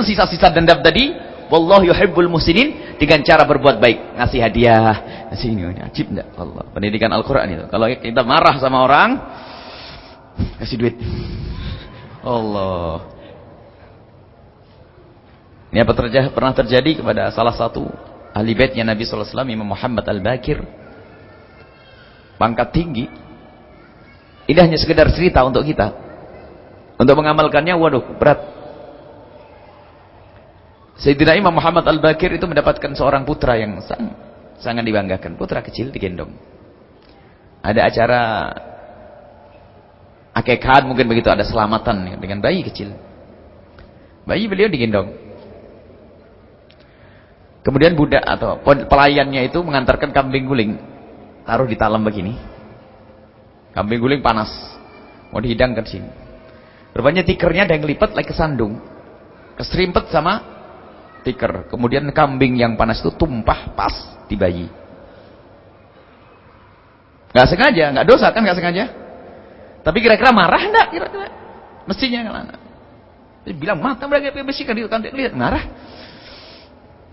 bersihkan sisa-sisa dendam tadi. Wallahu yuhibbul muhsinin dengan cara berbuat baik, ngasih hadiah, ngasih ini, ini ajib enggak Allah. Pendidikan Al-Qur'an itu. Kalau kita marah sama orang, kasih duit. Allah. Ini apa terjadi, pernah terjadi kepada salah satu ahli baitnya Nabi sallallahu alaihi wasallam Imam Muhammad Al-Bakir. Pangkat tinggi. Ini hanya sekedar cerita untuk kita. Untuk mengamalkannya waduh berat. Sayyidina Imam Muhammad Al-Bakir itu mendapatkan seorang putra yang sangat, sangat dibanggakan. Putra kecil digendong. Ada acara akekahan mungkin begitu ada selamatan dengan bayi kecil. Bayi beliau digendong. Kemudian budak atau pelayannya itu mengantarkan kambing guling. Taruh di talam begini. Kambing guling panas. Mau dihidangkan sini. Rupanya tikernya ada yang lipat lagi kesandung. Keserimpet sama tiker. Kemudian kambing yang panas itu tumpah pas di bayi. Gak sengaja, gak dosa kan gak sengaja. Tapi kira-kira marah enggak kira-kira? Mestinya kan anak. Dia bilang mata mereka bersihkan di kan lihat marah.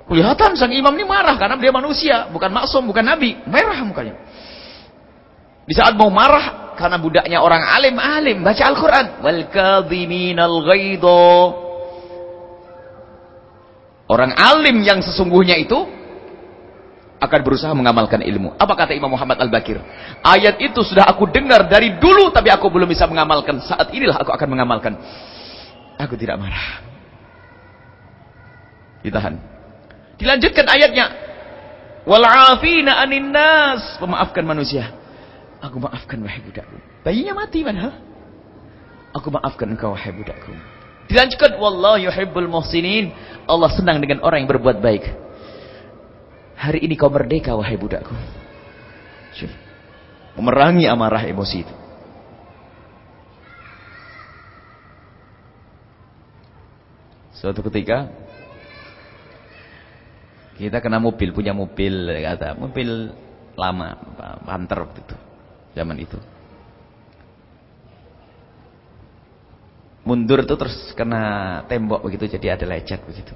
Kelihatan sang imam ini marah karena dia manusia, bukan maksum, bukan nabi. Merah mukanya. Di saat mau marah karena budaknya orang alim, alim baca Al-Qur'an. Wal kadhiminal ghaidha. Orang alim yang sesungguhnya itu akan berusaha mengamalkan ilmu. Apa kata Imam Muhammad Al-Bakir? Ayat itu sudah aku dengar dari dulu tapi aku belum bisa mengamalkan. Saat inilah aku akan mengamalkan. Aku tidak marah. Ditahan. Dilanjutkan ayatnya. Wal'afina anin nas. Memaafkan manusia. Aku maafkan wahai budakku. Bayinya mati padahal. Aku maafkan engkau wahai budakku. Dilanjutkan wallahu yuhibbul muhsinin. Allah senang dengan orang yang berbuat baik. Hari ini kau merdeka wahai budakku. Memerangi amarah emosi itu. Suatu ketika kita kena mobil, punya mobil kata, mobil lama, panter waktu itu. Zaman itu. Mundur itu terus kena tembok begitu jadi ada lecet begitu.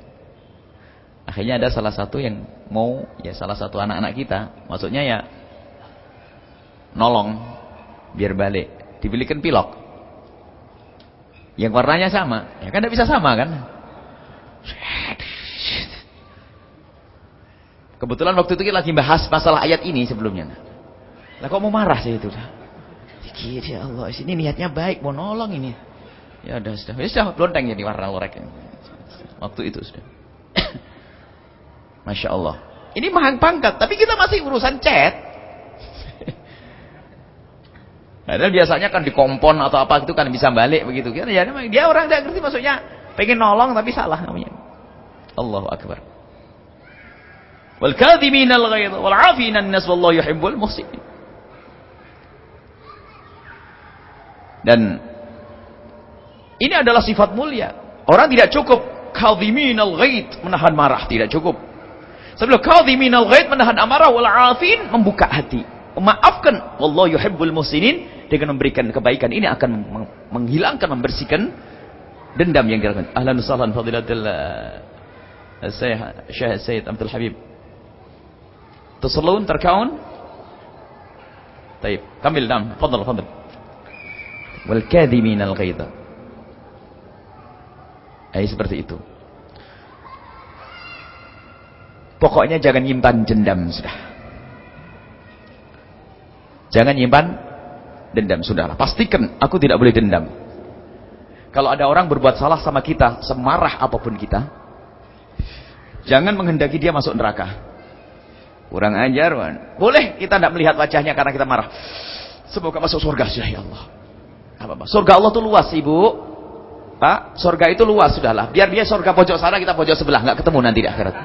Akhirnya ada salah satu yang mau ya salah satu anak-anak kita, maksudnya ya nolong biar balik, dibelikan pilok. Yang warnanya sama, ya kan tidak bisa sama kan? Kebetulan waktu itu kita lagi bahas masalah ayat ini sebelumnya. Lah kok mau marah sih itu? Ya Allah, sini niatnya baik, mau nolong ini. Ya udah sudah, ya sudah blonteng jadi warna lorek. Waktu itu sudah. Masya Allah. Ini mahang pangkat, tapi kita masih urusan chat. Padahal biasanya kan di kompon atau apa itu kan bisa balik begitu. Ya, dia orang tidak ngerti maksudnya pengen nolong tapi salah namanya. Allahu Akbar. Wal yuhibbul muhsinin. Dan ini adalah sifat mulia. Orang tidak cukup kadhiminal ghaid menahan marah tidak cukup. Sebelum kadhiminal ghaid menahan amarah wal afin membuka hati. Memaafkan Allah yuhibbul muhsinin dengan memberikan kebaikan ini akan menghilangkan membersihkan dendam yang dilakukan. Ahlan wa sahlan fadilatul Syekh Syekh Said Abdul Habib. Tasallun terkaun. Baik, kamil dam. Fadal fadal. Wal kadhiminal ghaidha eh seperti itu pokoknya jangan nyimpan dendam sudah jangan nyimpan dendam sudahlah pastikan aku tidak boleh dendam kalau ada orang berbuat salah sama kita semarah apa pun kita jangan menghendaki dia masuk neraka Kurang ajar, man. Boleh kita tidak melihat wajahnya karena kita marah. Semoga masuk surga ya Allah. Apa -apa. Surga Allah itu luas, Ibu. Pak, surga itu luas sudahlah. Biar dia surga pojok sana, kita pojok sebelah, nggak ketemu nanti di akhirat.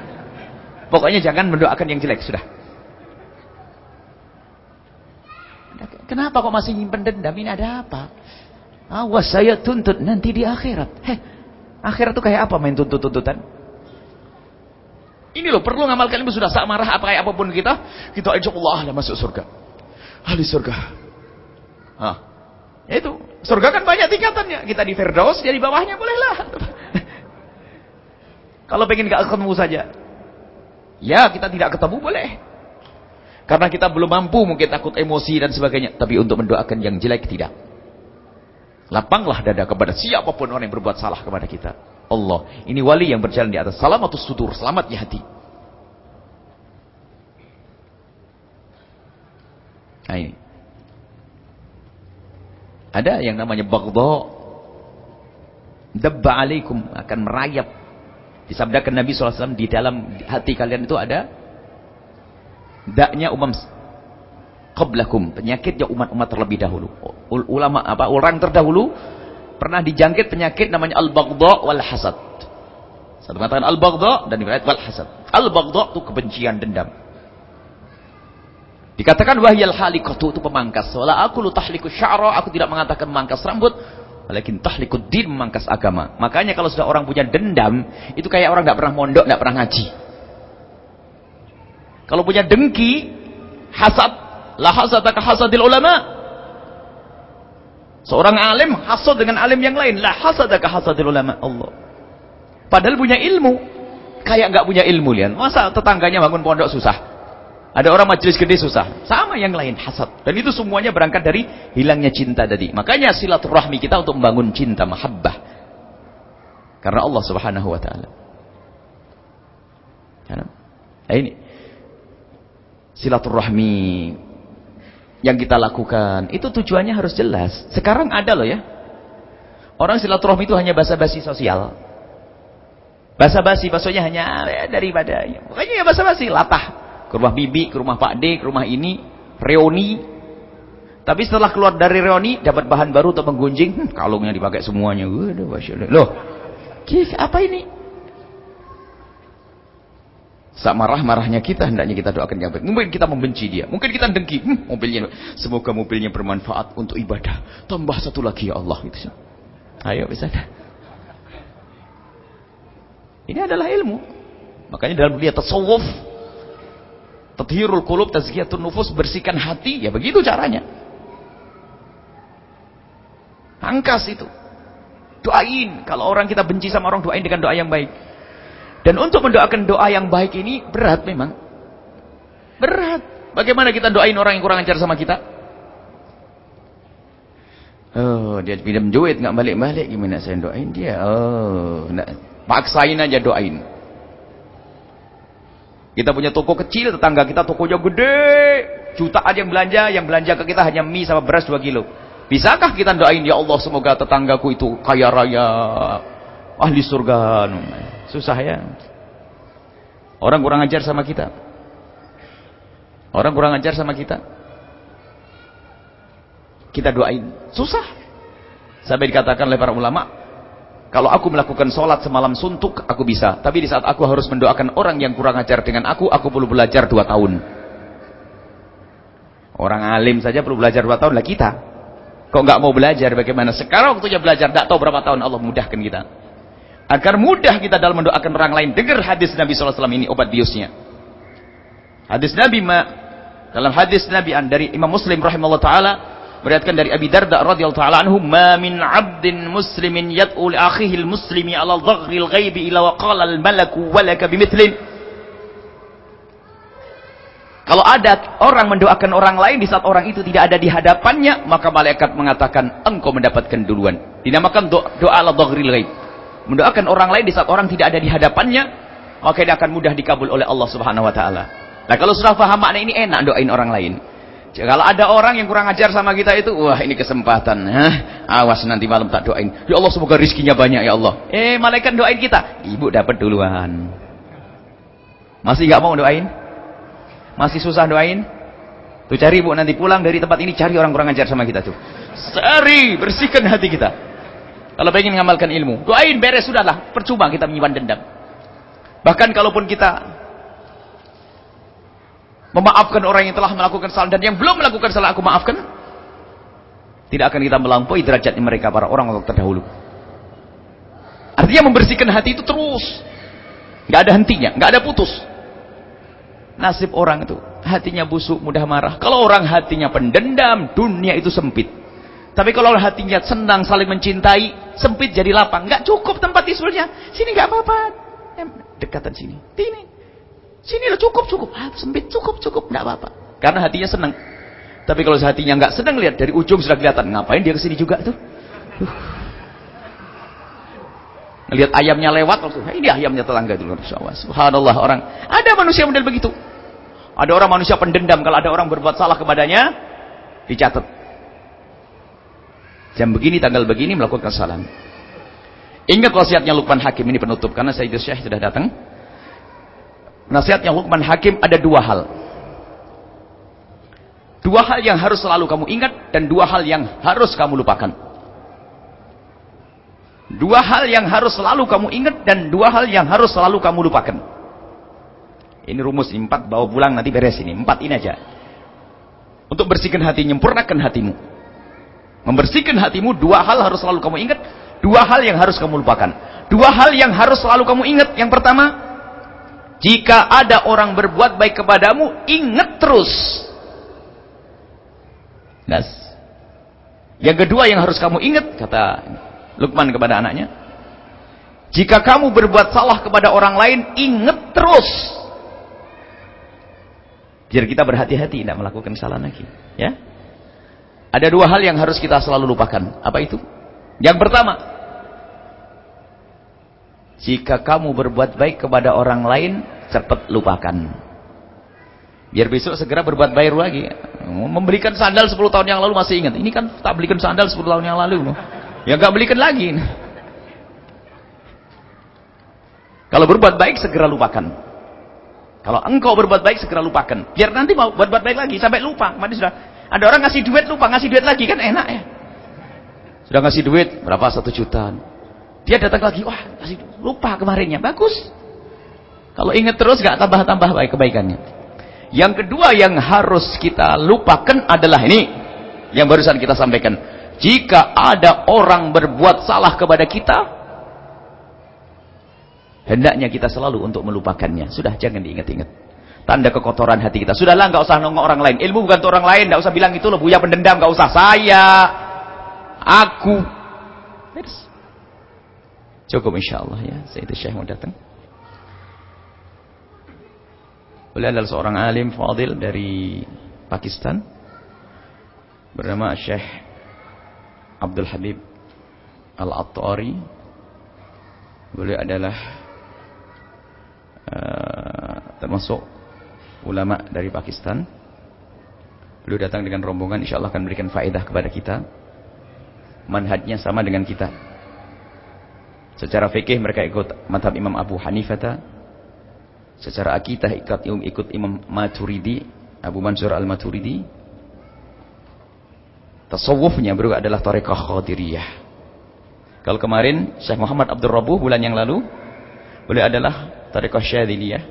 Pokoknya jangan mendoakan yang jelek, sudah. Kenapa kok masih nyimpen dendam? Ini ada apa? Awas saya tuntut nanti di akhirat. Heh, akhirat itu kayak apa main tuntut-tuntutan? Ini loh perlu ngamalkan ilmu sudah sama marah apa kayak apa pun kita, kita insya Allah lah masuk surga. Ahli surga. Ah, itu surga kan banyak tingkatannya. Kita di Firdaus, jadi bawahnya bolehlah. Kalau pengen gak ketemu saja. Ya, kita tidak ketemu boleh. Karena kita belum mampu, mungkin takut emosi dan sebagainya. Tapi untuk mendoakan yang jelek, tidak. Lapanglah dada kepada siapa pun orang yang berbuat salah kepada kita. Allah. Ini wali yang berjalan di atas. Salamatus sudur. Selamatnya hati. Nah ini. Ada yang namanya bagdha. Dabba alaikum. Akan merayap Disabdakan Nabi SAW di dalam hati kalian itu ada daknya umam qablakum, penyakitnya umat-umat terlebih dahulu. Ulama apa orang terdahulu pernah dijangkit penyakit namanya al-baghdha wal hasad. Satu mengatakan al-baghdha dan riwayat wal hasad. Al-baghdha itu kebencian dendam. Dikatakan wahyal halikatu itu pemangkas. Wala aku lu tahliku sya'ra, aku tidak mengatakan memangkas rambut, Walakin tahlikud din memangkas agama. Makanya kalau sudah orang punya dendam, itu kayak orang nggak pernah mondok, nggak pernah ngaji. Kalau punya dengki, hasad, la hasadaka hasadil ulama. Seorang alim hasad dengan alim yang lain, la hasadaka hasadil ulama. Allah. Padahal punya ilmu, kayak nggak punya ilmu lian. Masa tetangganya bangun pondok susah? Ada orang majelis gede susah. Sama yang lain, hasad. Dan itu semuanya berangkat dari hilangnya cinta tadi. Makanya silaturahmi kita untuk membangun cinta, mahabbah. Karena Allah subhanahu wa ta'ala. Nah ini. Silaturahmi yang kita lakukan. Itu tujuannya harus jelas. Sekarang ada loh ya. Orang silaturahmi itu hanya basa-basi sosial. Basa-basi, maksudnya hanya ya, daripada. Ya, pokoknya ya basa-basi, latah ke rumah bibi, ke rumah Pak D, ke rumah ini, reuni. Tapi setelah keluar dari reuni, dapat bahan baru untuk menggunjing, hmm, kalungnya dipakai semuanya. Waduh, Loh, apa ini? Saat marah-marahnya kita, hendaknya kita doakan yang baik. Mungkin kita membenci dia. Mungkin kita dengki. Hmm, mobilnya. Semoga mobilnya bermanfaat untuk ibadah. Tambah satu lagi ya Allah. Gitu. Ayo bisa. Ini adalah ilmu. Makanya dalam dunia tasawuf Tathirul qulub, tazkiyatun nufus, bersihkan hati, ya begitu caranya. Angkas itu. Doain. Kalau orang kita benci sama orang, doain dengan doa yang baik. Dan untuk mendoakan doa yang baik ini berat memang. Berat. Bagaimana kita doain orang yang kurang ajar sama kita? Oh, dia pinjam duit nggak balik-balik gimana saya doain dia? Oh, nak paksain aja doain. Kita punya toko kecil, tetangga kita tokonya gede, jutaan yang belanja, yang belanja ke kita hanya mie sama beras 2 kilo. Bisakah kita doain, ya Allah semoga tetanggaku itu kaya raya, ahli surga. Susah ya. Orang kurang ajar sama kita. Orang kurang ajar sama kita. Kita doain. Susah. Sampai dikatakan oleh para ulama, kalau aku melakukan sholat semalam suntuk, aku bisa. Tapi di saat aku harus mendoakan orang yang kurang ajar dengan aku, aku perlu belajar dua tahun. Orang alim saja perlu belajar dua tahun, lah kita. Kok nggak mau belajar bagaimana? Sekarang waktunya belajar, tidak tahu berapa tahun Allah mudahkan kita. Agar mudah kita dalam mendoakan orang lain. Dengar hadis Nabi SAW ini obat biusnya. Hadis Nabi ma, dalam hadis Nabi dari Imam Muslim rahimahullah taala Meriwayatkan dari Abi Darda radhiyallahu taala anhu, "Ma min 'abdin muslimin yad'u li akhihi al-muslimi 'ala dhaghril ghaibi ila wa qala al-malaku walaka bimithlin." Kalau ada orang mendoakan orang lain di saat orang itu tidak ada di hadapannya, maka malaikat mengatakan, "Engkau mendapatkan duluan." Dinamakan doa, doa ala dhaghril ghaib. Mendoakan orang lain di saat orang tidak ada di hadapannya, maka ini akan mudah dikabul oleh Allah Subhanahu wa taala. Nah, kalau sudah paham makna ini enak doain orang lain. Kalau ada orang yang kurang ajar sama kita itu, wah ini kesempatan. Hah? Awas nanti malam tak doain. Ya Allah semoga rizkinya banyak ya Allah. Eh malaikat doain kita. Ibu dapat duluan. Masih nggak mau doain? Masih susah doain? Tuh cari ibu nanti pulang dari tempat ini cari orang kurang ajar sama kita tuh. Cari, bersihkan hati kita. Kalau pengen ngamalkan ilmu, doain beres sudahlah. Percuma kita menyimpan dendam. Bahkan kalaupun kita memaafkan orang yang telah melakukan salah dan yang belum melakukan salah aku maafkan. Tidak akan kita melampaui derajatnya mereka para orang orang terdahulu. Artinya membersihkan hati itu terus. Nggak ada hentinya nggak ada putus. Nasib orang itu hatinya busuk mudah marah. Kalau orang hatinya pendendam dunia itu sempit. Tapi kalau hatinya senang saling mencintai sempit jadi lapang. Nggak cukup tempat tisulnya. Sini nggak apa-apa. Dekatan sini. Sini. Sini lah cukup, cukup. Ah, sempit, cukup, cukup. Enggak apa-apa. Karena hatinya senang. Tapi kalau hatinya enggak senang lihat dari ujung sudah kelihatan. Ngapain dia ke sini juga tuh? Uh. Lihat ayamnya lewat langsung, ini ayamnya tetangga dulu. Subhanallah orang. Ada manusia model begitu. Ada orang manusia pendendam kalau ada orang berbuat salah kepadanya dicatat. Jam begini tanggal begini melakukan kesalahan. Ingat wasiatnya Luqman Hakim ini penutup karena Sayyidus Syekh sudah datang. Nasihatnya Luqman Hakim ada dua hal. Dua hal yang harus selalu kamu ingat dan dua hal yang harus kamu lupakan. Dua hal yang harus selalu kamu ingat dan dua hal yang harus selalu kamu lupakan. Ini rumus empat bawa pulang nanti beres ini. Empat ini aja. Untuk bersihkan hati, nyempurnakan hatimu. Membersihkan hatimu dua hal harus selalu kamu ingat, dua hal yang harus kamu lupakan. Dua hal yang harus selalu kamu ingat. Yang pertama, jika ada orang berbuat baik kepadamu, ingat terus. Nas. Yang kedua yang harus kamu ingat, kata Lukman kepada anaknya. Jika kamu berbuat salah kepada orang lain, ingat terus. Biar kita berhati-hati tidak melakukan kesalahan lagi. Ya. Ada dua hal yang harus kita selalu lupakan. Apa itu? Yang pertama, jika kamu berbuat baik kepada orang lain, cepat lupakan. Biar besok segera berbuat baik lagi. Memberikan sandal 10 tahun yang lalu masih ingat. Ini kan tak belikan sandal 10 tahun yang lalu. Ya gak belikan lagi. Kalau berbuat baik segera lupakan. Kalau engkau berbuat baik segera lupakan. Biar nanti mau berbuat baik lagi sampai lupa. Mati sudah. Ada orang ngasih duit lupa, ngasih duit lagi kan enak ya. Sudah ngasih duit berapa satu juta. Dia datang lagi, wah masih lupa kemarinnya. Bagus. Kalau ingat terus gak tambah-tambah baik kebaikannya. Yang kedua yang harus kita lupakan adalah ini. Yang barusan kita sampaikan. Jika ada orang berbuat salah kepada kita, hendaknya kita selalu untuk melupakannya. Sudah, jangan diingat-ingat. Tanda kekotoran hati kita. Sudahlah, nggak usah nongok orang lain. Ilmu bukan untuk orang lain, nggak usah bilang itu loh, buya pendendam, nggak usah. Saya, aku. Cukup insyaAllah ya. Sayyid Syekh mau datang. Beliau adalah seorang alim fadil dari Pakistan. Bernama Syekh Abdul Habib Al-Attari. Beliau adalah uh, termasuk ulama dari Pakistan. Beliau datang dengan rombongan insyaAllah akan memberikan faedah kepada kita. Manhajnya sama dengan kita. Secara fikih mereka ikut madhab Imam Abu Hanifah. Secara akidah ikut, ikut Imam Maturidi, Abu Mansur Al-Maturidi. Tasawufnya bro adalah Tariqah Khadiriyah. Kalau kemarin Syekh Muhammad Abdul Rabuh bulan yang lalu, beliau adalah Tariqah Syadiliyah.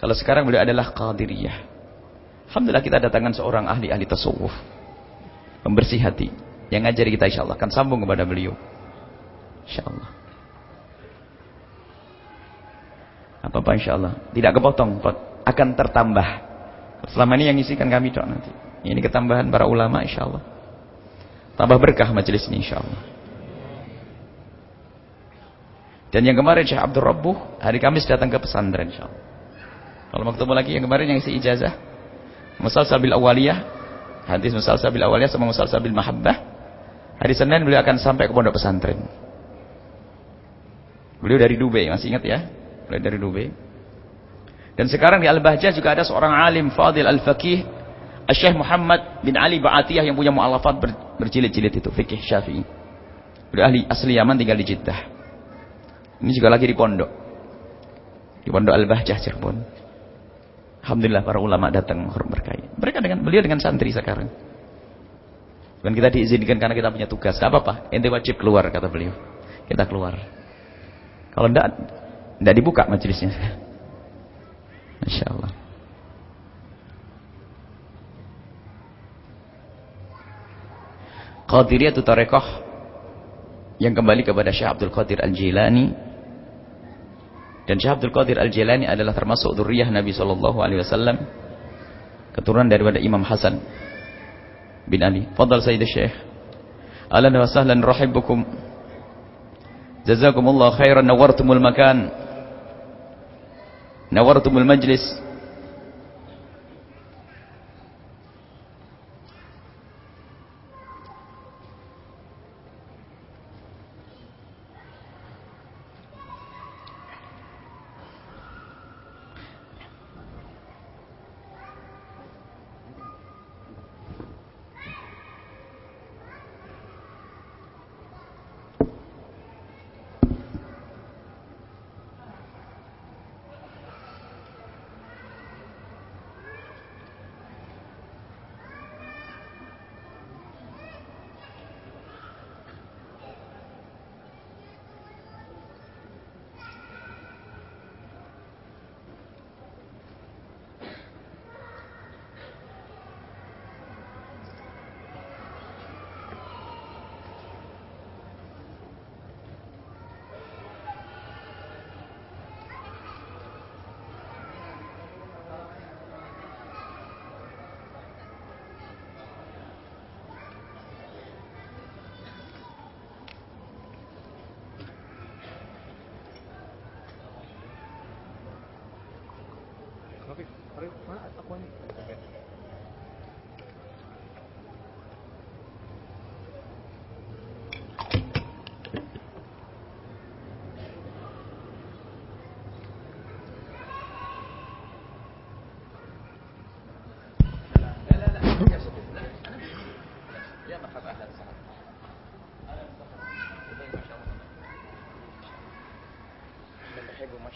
Kalau sekarang beliau adalah Qadiriyah. Alhamdulillah kita datangkan seorang ahli-ahli tasawuf. Pembersih hati. Yang ngajari kita insyaAllah. Akan sambung kepada beliau. InsyaAllah. Apa-apa insyaAllah. Tidak kepotong. Akan tertambah. Selama ini yang isikan kami dok nanti. Ini ketambahan para ulama insyaAllah. Tambah berkah majelis ini insyaAllah. Dan yang kemarin Syekh Abdul Rabbuh. Hari Kamis datang ke pesantren insyaAllah. Kalau mau ketemu lagi yang kemarin yang isi ijazah. Musal sabil awaliyah. Hadis musal sabil awaliyah sama musal sabil mahabbah. Hari Senin beliau akan sampai ke pondok pesantren. Beliau dari Dubai, masih ingat ya? Beliau dari Dubai. Dan sekarang di Al-Bahjah juga ada seorang alim fadil al-faqih, Syekh Muhammad bin Ali Ba'atiyah yang punya mu'alafat ber, berjilid-jilid itu, fikih Syafi'i. Beliau ahli asli Yaman tinggal di Jeddah. Ini juga lagi di pondok. Di pondok Al-Bahjah Cirebon. Alhamdulillah para ulama datang berkait. Mereka dengan beliau dengan santri sekarang. Dan kita diizinkan karena kita punya tugas. Gak apa-apa, ente wajib keluar kata beliau. Kita keluar. Kalau tidak, tidak dibuka majelisnya. Masya Allah. Qadiriyah itu tarekoh yang kembali kepada Syekh Abdul Qadir Al-Jilani dan Syekh Abdul Qadir Al-Jilani adalah termasuk duriyah Nabi Sallallahu Alaihi Wasallam keturunan daripada Imam Hasan bin Ali. Fadal Sayyid Syekh. Ahlan wa sahlan rahibukum جزاكم الله خيرا. نورتم المكان. نورتم المجلس.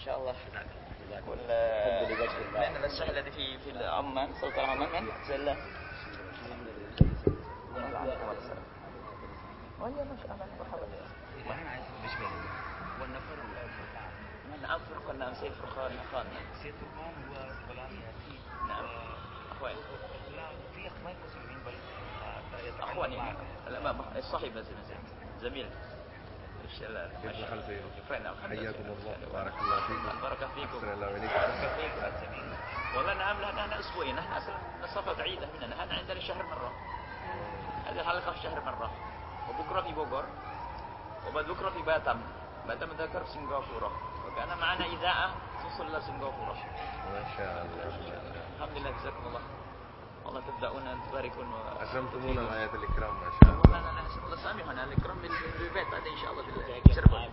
شاء الله وال لأن الشيء الذي في في عمان سلطان عمان سهلة وهي مش أمان بحاول ما أنا عايز مش بالي والنفر من أفر كنا أم رخان نخان سيد رخان هو بلاني نعم أخواني لا في أخوان مسلمين بل أخواني لا ما الصاحب زميل كيف لله. حياكم الله. بارك الله فيكم. بارك فيكم. أحسن الله بارك فيكم والله نعم لنا نحن أسبوعين. نحن أصلا مسافه بعيده هنا نحن عندنا شهر مرة. هذه الحلقة في شهر مرة. وبكرة في بوغور. وبعد بكرة في باتم. باتم ذكر في سنغافورة. وكان معنا إذاعة توصل إلى سنغافورة. ما شاء الله ما شاء الله. الحمد لله جزاكم الله. والله تبدأون أن تباركون و- أكرمتمونا بآية الإكرام ما شاء الله. أنا أنا الله سامحنا الإكرام بال- بالبيت هذا إن شاء الله بالله شرفا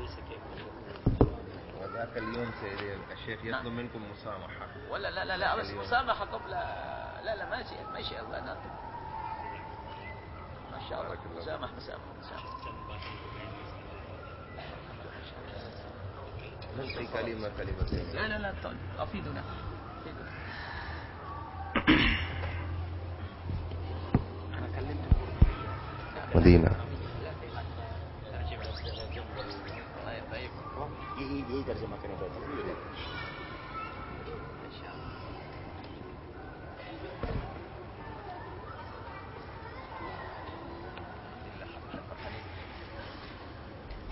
وذاك اليوم سيدي الشيخ نعم. يطلب منكم مسامحة. ولا لا لا لا بس اليوم. مسامحة قبل لا لا ما شاء ما شاء الله أنا ما شاء الله. بارك الله مسامح مسامح مسامح في كلمة كلمتين لا لا لا طيب، أفيدنا أفيدنا. Medina.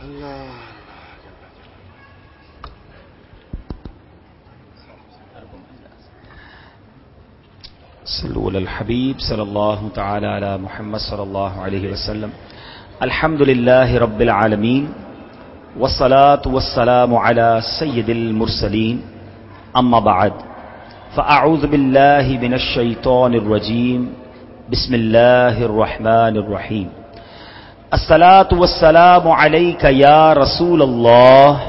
Allah صلوا على الحبيب صلى الله تعالى على محمد صلى الله عليه وسلم. الحمد لله رب العالمين والصلاة والسلام على سيد المرسلين. أما بعد فأعوذ بالله من الشيطان الرجيم. بسم الله الرحمن الرحيم. الصلاة والسلام عليك يا رسول الله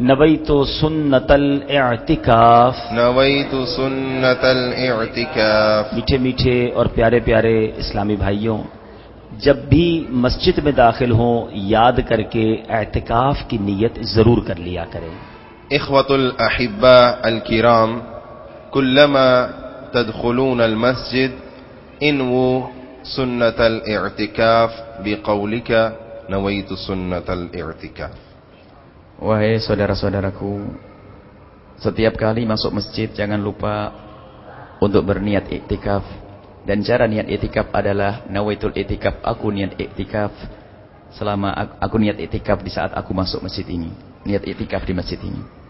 نویت سنت الاعتکاف. نویت سنت الاعتکاف. میٹھے میٹھے اور پیارے پیارے اسلامی بھائیوں جب بھی مسجد میں داخل ہوں یاد کر کے اعتکاف کی نیت ضرور کر لیا کریں۔ اخوت الاحبہ الکرام کلما تدخلون المسجد انو سنت الاعتکاف بقولک نویت سنت الاعتکاف. Wahai saudara-saudaraku, setiap kali masuk masjid jangan lupa untuk berniat iktikaf. Dan cara niat iktikaf adalah nawaitul iktikaf, aku niat iktikaf selama aku, aku niat iktikaf di saat aku masuk masjid ini. Niat iktikaf di masjid ini.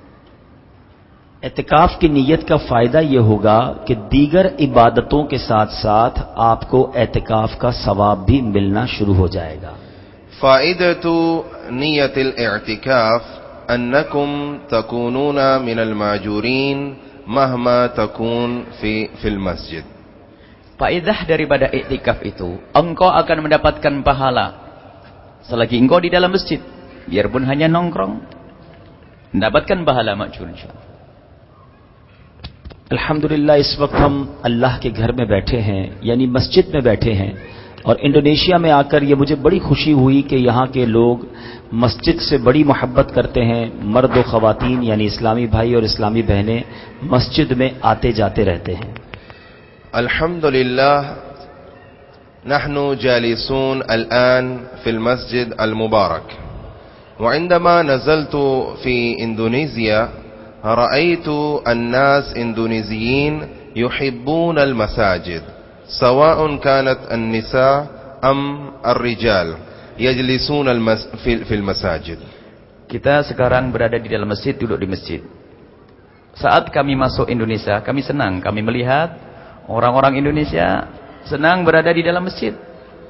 एतिकाफ की नीयत का फ़ायदा ये होगा कि दीगर इबादतों के साथ साथ आपको एतिकाफ का सवाब भी मिलना शुरू हो जाएगा Faidatu niyatil الاعتكاف أنكم تكونون من الماجورين مهما تكون في fil. Faidah daripada i'tikaf itu, engkau akan mendapatkan pahala selagi engkau di dalam masjid, biarpun hanya nongkrong. Mendapatkan pahala majur insyaallah. अल्हम्दुलिल्लाह इस Allah हम अल्लाह के घर में बैठे हैं اور انڈونیشیا میں آ کر یہ مجھے بڑی خوشی ہوئی کہ یہاں کے لوگ مسجد سے بڑی محبت کرتے ہیں، مرد و خواتین یعنی اسلامی بھائی اور اسلامی بہنیں مسجد میں آتے جاتے رہتے ہیں۔ الحمد نحن جالسون الآن في المسجد المبارك وعندما نزلت في اندونيزيا رأيت الناس اندونيزيين يحبون المساجد۔ sawa'un kanat an-nisa am ar-rijal yajlisuna fil. Kita sekarang berada di dalam masjid, duduk di masjid. Saat kami masuk Indonesia, kami senang, kami melihat orang-orang Indonesia senang berada di dalam masjid,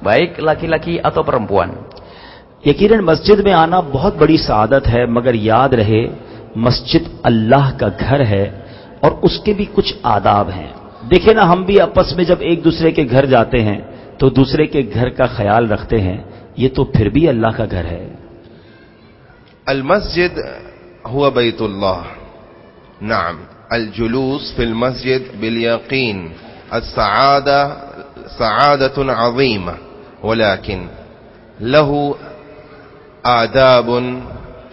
baik laki-laki atau perempuan. Yakinan masjid में आना बहुत बड़ी सआदत है मगर याद रहे मस्जिद अल्लाह का घर है और उसके भी कुछ आदाब हैं دیکھیں نا، ہم بھی اپس میں جب ایک دوسرے کے گھر جاتے ہیں تو دوسرے کے گھر کا خیال رکھتے ہیں، یہ تو پھر بھی اللہ کا گھر ہے۔ المسجد ہوا بیت اللہ۔ نعم، الجلوس فی المسجد بالیقین۔ السعادہ سعادت عظیم ولیکن له آداب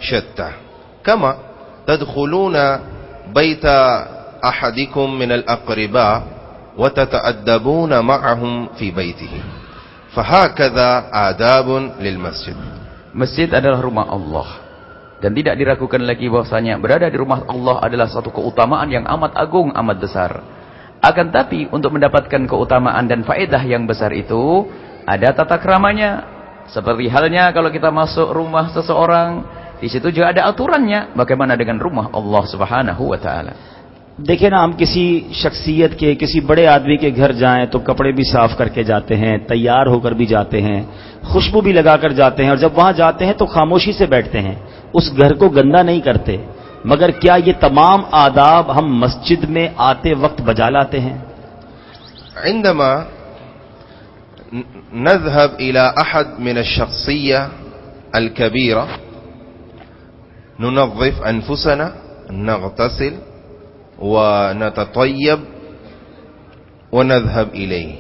شتہ۔ کما تدخلون بیت ahadikum minal aqriba wa tata'addabuna ma'ahum fi فهكذا fahakadha adabun lil adalah rumah Allah. Dan tidak diragukan lagi bahwasanya berada di rumah Allah adalah satu keutamaan yang amat agung amat besar. Akan tapi untuk mendapatkan keutamaan dan faedah yang besar itu ada tata keramanya. Seperti halnya kalau kita masuk rumah seseorang di situ juga ada aturannya bagaimana dengan rumah Allah Subhanahu wa taala. دیکھیں نا، ہم کسی شخصیت کے، کسی بڑے آدمی کے گھر جائیں تو کپڑے بھی صاف کر کے جاتے ہیں، تیار ہو کر بھی جاتے ہیں، خوشبو بھی لگا کر جاتے ہیں اور جب وہاں جاتے ہیں تو خاموشی سے بیٹھتے ہیں۔ اس گھر کو گندا نہیں کرتے، مگر کیا یہ تمام آداب ہم مسجد میں آتے وقت بجا لاتے ہیں؟ عندما نذهب الى احد من الشخصیہ الكبیرہ ننظف انفسنا نغتسل ونتطيب ونذهب إليه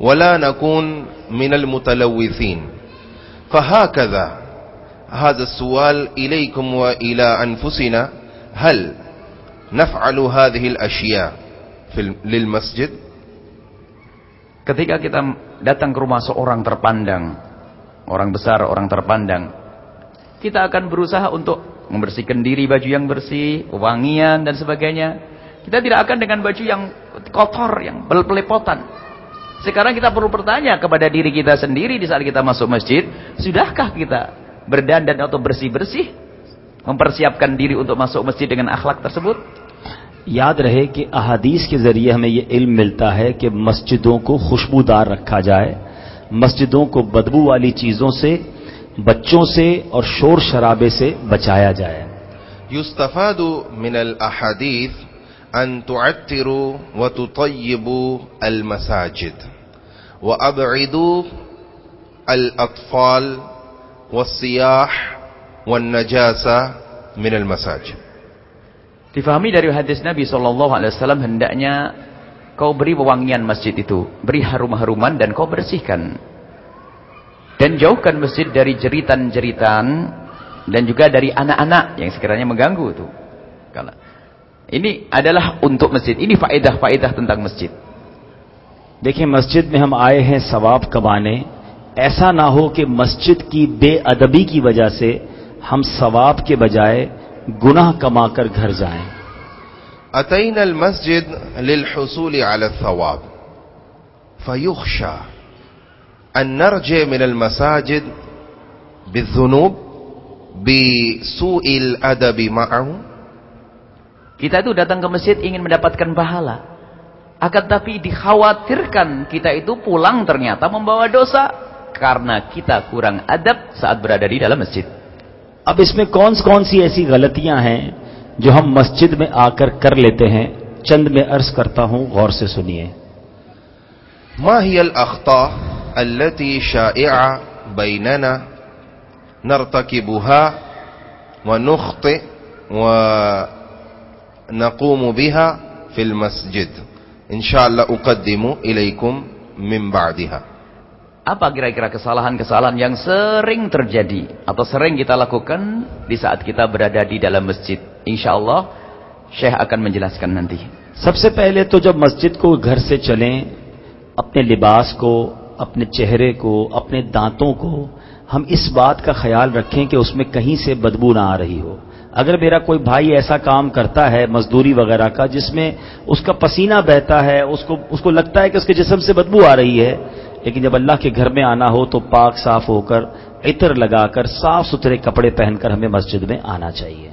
ولا نكون من المتلوثين فهكذا هذا السؤال إليكم وإلى أنفسنا هل نفعل هذه الأشياء في ال- للمسجد Ketika kita datang ke rumah seorang terpandang, orang besar, orang terpandang, kita akan berusaha untuk membersihkan diri baju yang bersih, wangian dan sebagainya. Kita tidak akan dengan baju yang kotor, yang belepotan. Sekarang kita perlu bertanya kepada diri kita sendiri di saat kita masuk masjid, sudahkah kita berdandan atau bersih-bersih? Mempersiapkan diri untuk masuk masjid dengan akhlak tersebut? याद रहे कि अहादीस के जरिए हमें ये इल्म मिलता है कि मस्जिदों को खुशबूदार रखा जाए मस्जिदों को बदबू वाली चीजों से بچوں سے اور شور شرابے سے بچایا جائے يستفاد من अहादीथ अन तुअत्तिरु व المساجد अल मसाजिद। व والنجاسة من المساجد Difahami dari hadis Nabi Shallallahu hendaknya kau beri wewangian masjid itu, beri harum-haruman dan kau bersihkan. Dan jauhkan masjid dari jeritan-jeritan dan juga dari anak-anak yang sekiranya mengganggu itu. Karena ini adalah untuk masjid. Ini faedah-faedah tentang masjid. Dekhi masjid mein hum aaye hain sawab kamane aisa na ho ke masjid ki beadabi ki wajah se hum sawab ke bajaye gunah kama kar ghar jaye ataina al masjid lil husuli ala thawab fayukhsha أن نرجع من المساجد بالذنوب بسوء الأدب معه. Kita itu datang ke masjid ingin mendapatkan pahala. Akan tapi dikhawatirkan kita itu pulang ternyata membawa dosa karena kita kurang adab saat berada di dalam masjid. अब इसमें कौन-कौन सी ऐसी गलतियां हैं जो हम मस्जिद में आकर कर लेते हैं? चंद में अर्ज करता हूं गौर से सुनिए। ما هي الأخطاء التي شائعة بيننا نرتكبها ونخطئ ونقوم بها في المسجد إن شاء الله أقدم إليكم من بعدها Apa kira-kira kesalahan-kesalahan yang sering terjadi atau sering kita lakukan di saat kita berada di dalam masjid? Insya Allah Syekh akan menjelaskan nanti. सबसे पहले तो जब मस्जिद को घर से चलें اپنے لباس کو، اپنے چہرے کو، اپنے دانتوں کو ہم اس بات کا خیال رکھیں کہ اس میں کہیں سے بدبو نہ آ رہی ہو۔ اگر میرا کوئی بھائی ایسا کام کرتا ہے مزدوری وغیرہ کا جس میں اس کا پسینہ بہتا ہے، اس کو اس کو لگتا ہے کہ اس کے جسم سے بدبو آ رہی ہے، لیکن جب اللہ کے گھر میں آنا ہو تو پاک صاف ہو کر عطر لگا کر صاف ستھرے کپڑے پہن کر ہمیں مسجد میں آنا چاہیے۔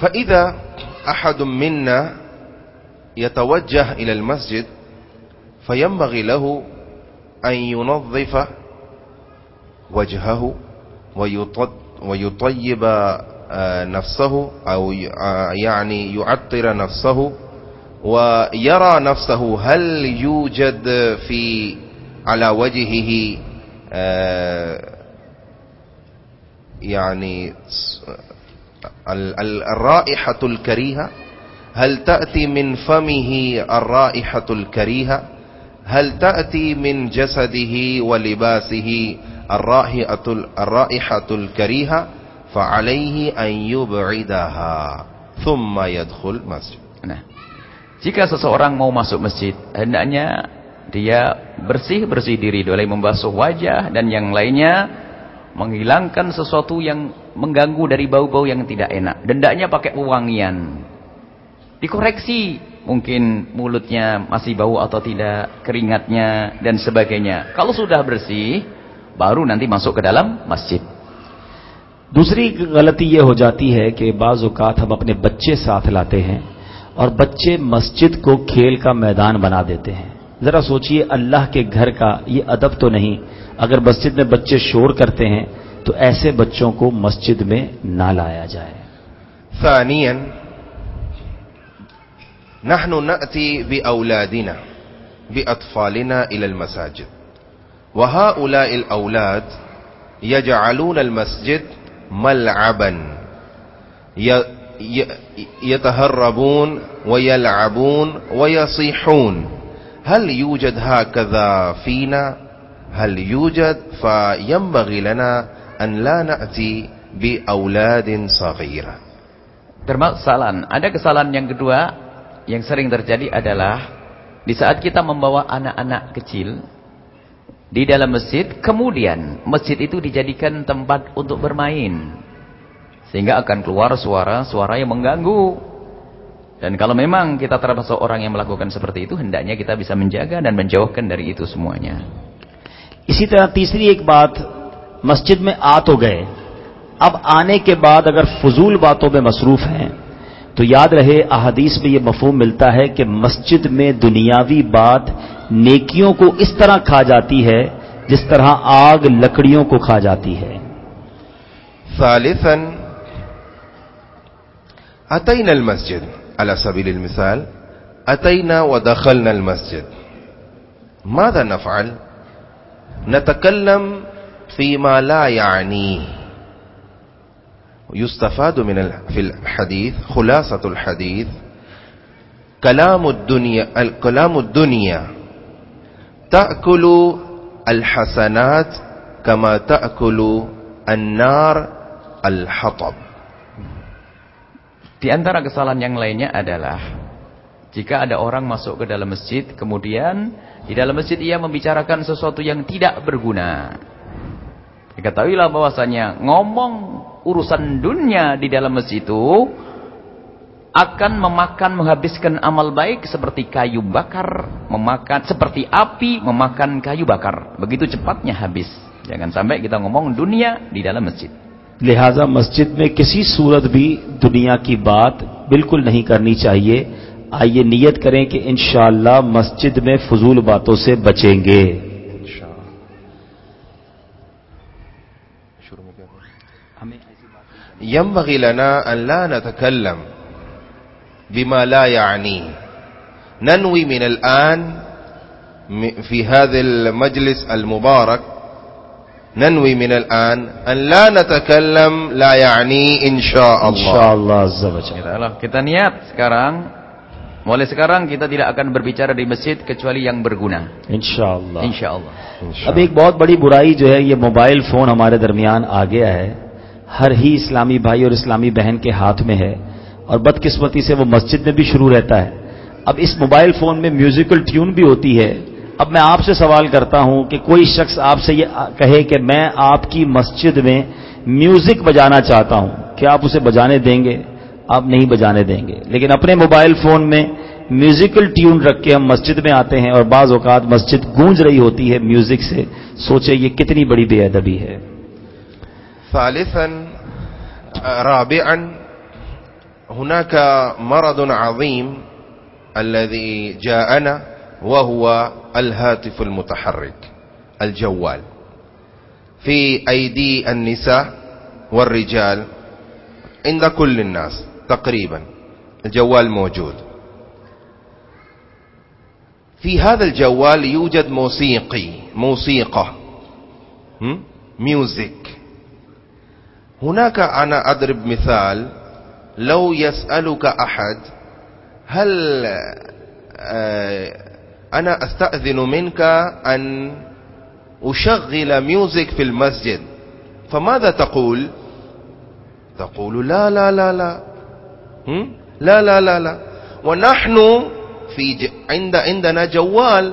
فَإِذَا أَحَدٌ مِنَّا يَتَوَجَّهْ إِلَى الْمَسْجِدِ فينبغي له أن ينظف وجهه ويطيب آه، نفسه أو آه، يعني يعطر نفسه ويرى نفسه هل يوجد في على وجهه آه، يعني الرائحة الكريهة؟ هل تأتي من فمه الرائحة الكريهة؟ hal ta'ati min jasadihi wa libasihi ar-raihatul ar-raihatul kariha fa an yub'idaha thumma yadkhul masjid. Nah, jika seseorang mau masuk masjid, hendaknya dia bersih-bersih diri dari membasuh wajah dan yang lainnya menghilangkan sesuatu yang mengganggu dari bau-bau yang tidak enak. dendaknya pakai wangian Dikoreksi mungkin mulutnya masih bau atau tidak, keringatnya dan sebagainya. Kalau sudah bersih, baru nanti masuk ke dalam masjid. دوسری غلطی یہ ہو جاتی ہے کہ بعض اوقات ہم اپنے بچے ساتھ لاتے ہیں اور بچے مسجد کو کھیل کا میدان بنا دیتے ہیں ذرا سوچئے اللہ کے گھر کا یہ ادب تو نہیں اگر مسجد میں بچے شور کرتے ہیں تو ایسے بچوں کو مسجد میں نہ لایا جائے ثانیاً نحن نأتي بأولادنا بأطفالنا إلى المساجد. وهؤلاء الأولاد يجعلون المسجد ملعبا يتهربون ويلعبون ويصيحون. هل يوجد هكذا فينا؟ هل يوجد؟ فينبغي لنا أن لا نأتي بأولاد صغيرة. Termasuk kesalahan. Ada kesalahan yang kedua yang sering terjadi adalah di saat kita membawa anak-anak kecil di dalam masjid, kemudian masjid itu dijadikan tempat untuk bermain. Sehingga akan keluar suara-suara yang mengganggu. Dan kalau memang kita termasuk orang yang melakukan seperti itu, hendaknya kita bisa menjaga dan menjauhkan dari itu semuanya. इसी तरह तीसरी एक बात मस्जिद में आ तो गए अब आने के बाद अगर फजूल बातों में मसरूफ हैं تو یاد رہے، احادیث میں یہ مفہوم ملتا ہے کہ مسجد میں دنیاوی بات نیکیوں کو اس طرح کھا جاتی ہے جس طرح آگ لکڑیوں کو کھا جاتی ہے۔ ثالثاً عطین المسجد على سبیل المثال أتينا ودخلنا المسجد۔ ماذا نفعل؟ نتکلم فیما لا يعنيه yustafadu min fil hadith khulasatul hadith kalamud dunya al kalamud dunya ta'kulu al hasanat kama ta'kulu an-nar al hatab di antara kesalahan yang lainnya adalah jika ada orang masuk ke dalam masjid kemudian di dalam masjid ia membicarakan sesuatu yang tidak berguna. Ketahuilah bahwasanya ngomong urusan dunia di dalam masjid itu akan memakan menghabiskan amal baik seperti kayu bakar, memakan seperti api memakan kayu bakar. Begitu cepatnya habis. Jangan sampai kita ngomong dunia di dalam masjid. लिहाजा मस्जिद में किसी सूरत भी दुनिया की बात बिल्कुल नहीं करनी चाहिए आइए नियत करें कि इंशाअल्लाह मस्जिद में फजूल बातों से बचेंगे ينبغي لنا أن لا نتكلم بما لا يعنيه ننوي من الآن في هذا المجلس المبارك ننوي من الآن أن لا نتكلم لا يعني إن شاء الله इंशाअल्लाह azza wa jalla Kita, kita niat sekarang mulai sekarang kita tidak akan berbicara di masjid kecuali yang berguna. इंशाअल्लाह Insyaallah. अब एक बहुत बड़ी बुराई जो है ये मोबाइल फोन हमारे दरमियान आ गया है ہر ہی اسلامی بھائی اور اسلامی بہن کے ہاتھ میں ہے اور بدقسمتی سے وہ مسجد میں بھی شروع رہتا ہے۔ اب اس موبائل فون میں میوزیکل ٹیون بھی ہوتی ہے۔ اب میں آپ سے سوال کرتا ہوں کہ کوئی شخص آپ سے یہ کہے کہ میں آپ کی مسجد میں میوزک بجانا چاہتا ہوں، کیا آپ اسے بجانے دیں گے؟ آپ نہیں بجانے دیں گے۔ لیکن اپنے موبائل فون میں میوزیکل ٹیون رکھ کے ہم مسجد میں آتے ہیں اور بعض اوقات مسجد گونج رہی ہوتی ہے میوزک سے، سوچے یہ کتنی بڑی بے ادبی ہے۔ ثالثا رابعا هناك مرض عظيم الذي جاءنا وهو الهاتف المتحرك الجوال. في أيدي النساء والرجال عند كل الناس تقريبا الجوال موجود. في هذا الجوال يوجد موسيقي موسيقى؟ ميوزك هناك أنا أضرب مثال لو يسألك أحد هل آه، أنا أستأذن منك أن أشغل ميوزك في المسجد؟ فماذا تقول؟ تقول لا لا لا لا؟ لا لا لا لا. ونحن في ج... عند عندنا جوال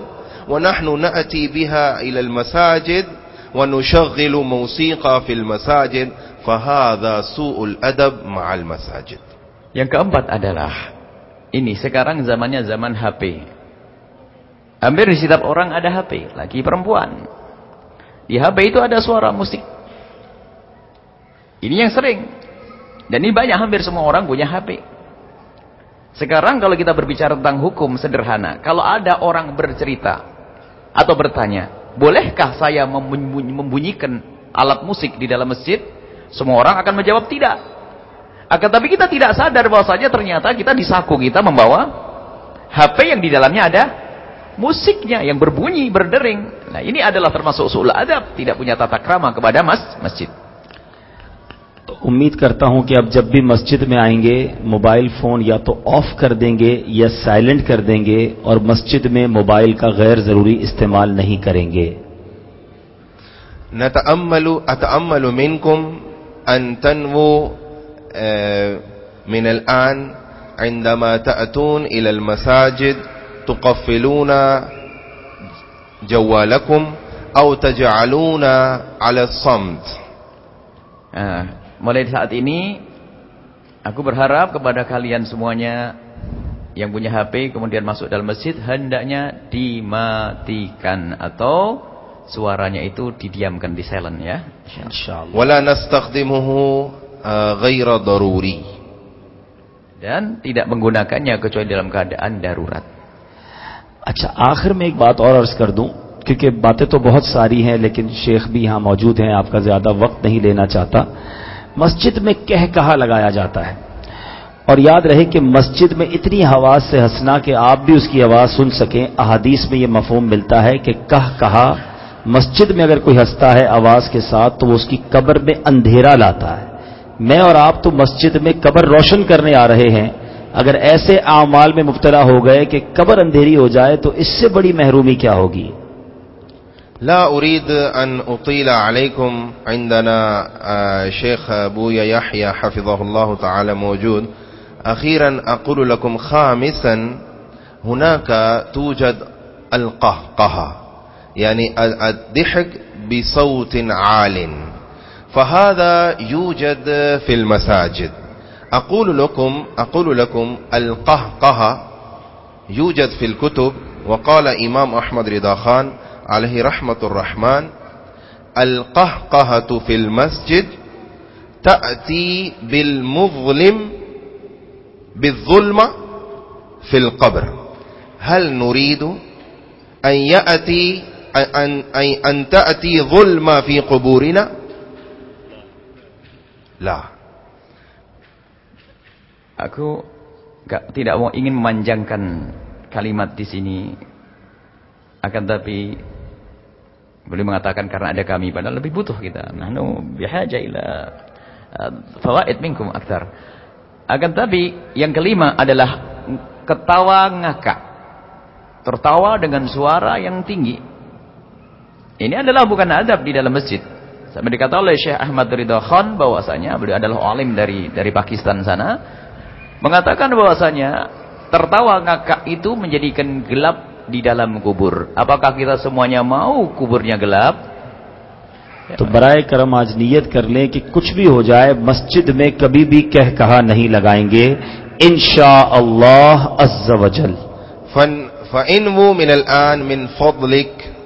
ونحن نأتي بها إلى المساجد ونشغل موسيقى في المساجد. Fahadha su'ul adab ma'al masajid. Yang keempat adalah ini sekarang zamannya zaman HP. Hampir di setiap orang ada HP, lagi perempuan. Di HP itu ada suara musik. Ini yang sering. Dan ini banyak hampir semua orang punya HP. Sekarang kalau kita berbicara tentang hukum sederhana, kalau ada orang bercerita atau bertanya, bolehkah saya membunyikan alat musik di dalam masjid? Semua orang akan menjawab tidak. Akan tapi kita tidak sadar bahwa saja ternyata kita di saku kita membawa HP yang di dalamnya ada musiknya yang berbunyi, berdering. Nah, ini adalah termasuk usul adab, tidak punya tata krama kepada mas masjid. तो उम्मीद करता हूं कि अब जब भी मस्जिद में आएंगे मोबाइल फ़ोन या तो ऑफ कर देंगे या साइलेंट कर देंगे और मस्जिद में मोबाइल का गैर ज़रूरी इस्तेमाल नहीं करेंगे नतअमलु अतअमलु मिनकुम أن تنووا آه، من الآن عندما تأتون إلى المساجد تقفلون جوالكم أو تجعلون على الصمت Nah, mulai saat ini aku berharap kepada kalian semuanya yang punya HP kemudian masuk dalam masjid hendaknya dimatikan atau suaranya itu didiamkan di silent ya. اچھا۔ ولا نستخدمه غير ضروري dan tidak menggunakannya kecuali dalam keadaan darurat. اچھا آخر میں ایک بات اور عرض کر دوں کیونکہ باتیں تو بہت ساری ہیں لیکن شیخ بھی یہاں موجود ہیں آپ کا زیادہ وقت نہیں لینا چاہتا۔ مسجد میں کہہ کہا لگایا جاتا ہے۔ اور یاد رہے کہ مسجد میں اتنی آواز سے ہنسنا کہ آپ بھی اس کی آواز سن سکیں۔ احادیث میں یہ مفہوم ملتا ہے کہ کہا مسجد میں اگر کوئی ہنستا ہے آواز کے ساتھ تو وہ اس کی قبر میں اندھیرا لاتا ہے۔ میں اور آپ تو مسجد میں قبر روشن کرنے آ رہے ہیں۔ اگر ایسے اعمال میں مبتلا ہو گئے کہ قبر اندھیری ہو جائے تو اس سے بڑی محرومی کیا ہوگی؟ لا اريد ان اطيل عليكم عندنا شيخ ابو يحيى حفظه الله تعالى موجود۔ اخيرا اقول لكم خامسا، هناك توجد القهقه يعني الضحك بصوت عال. فهذا يوجد في المساجد. أقول لكم أقول لكم القهقهة يوجد في الكتب وقال إمام أحمد رضا خان عليه رحمة الرحمن القهقهة في المسجد تأتي بالمظلم بالظلمة في القبر. هل نريد أن يأتي an ay an ta'ati zulma fi quburina? La. Aku gak, tidak mau ingin memanjangkan kalimat di sini. Akan tapi boleh mengatakan karena ada kami padahal lebih butuh kita. Nahnu bihaja ila eh, fawaid minkum akthar. Akan tapi yang kelima adalah ketawa ngakak. Tertawa dengan suara yang tinggi ini adalah bukan adab di dalam masjid. Sampai dikatakan oleh Syekh Ahmad Ridho Khan bahwasanya beliau adalah alim dari dari Pakistan sana mengatakan bahwasanya tertawa ngakak itu menjadikan gelap di dalam kubur. Apakah kita semuanya mau kuburnya gelap? तो बरए करम आज नियत कर लें कि कुछ भी हो जाए मस्जिद में कभी भी कह कहा नहीं लगाएंगे इन शाह अल्लाह अज्जल फन फ़िन वो मिनल आन मिन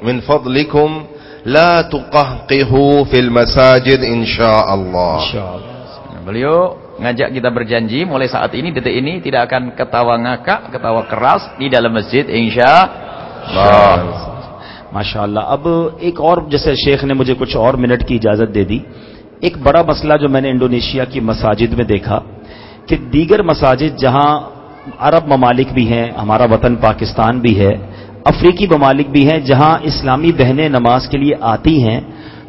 من فضلكم لا تقهقهوا في المساجد ان insyaallah insyaallah beliau ngajak kita berjanji mulai saat ini detik ini tidak akan ketawa ngakak ketawa keras di dalam masjid insyaallah. ماشاء اللہ اب ایک اور جیسے شیخ نے مجھے کچھ اور منٹ کی اجازت دے دی ایک بڑا مسئلہ جو میں نے انڈونیشیا کی مساجد میں دیکھا کہ دیگر مساجد جہاں عرب ممالک بھی ہیں ہمارا وطن پاکستان بھی ہے افریقی ممالک بھی ہیں جہاں اسلامی بہنیں نماز کے لیے آتی ہیں،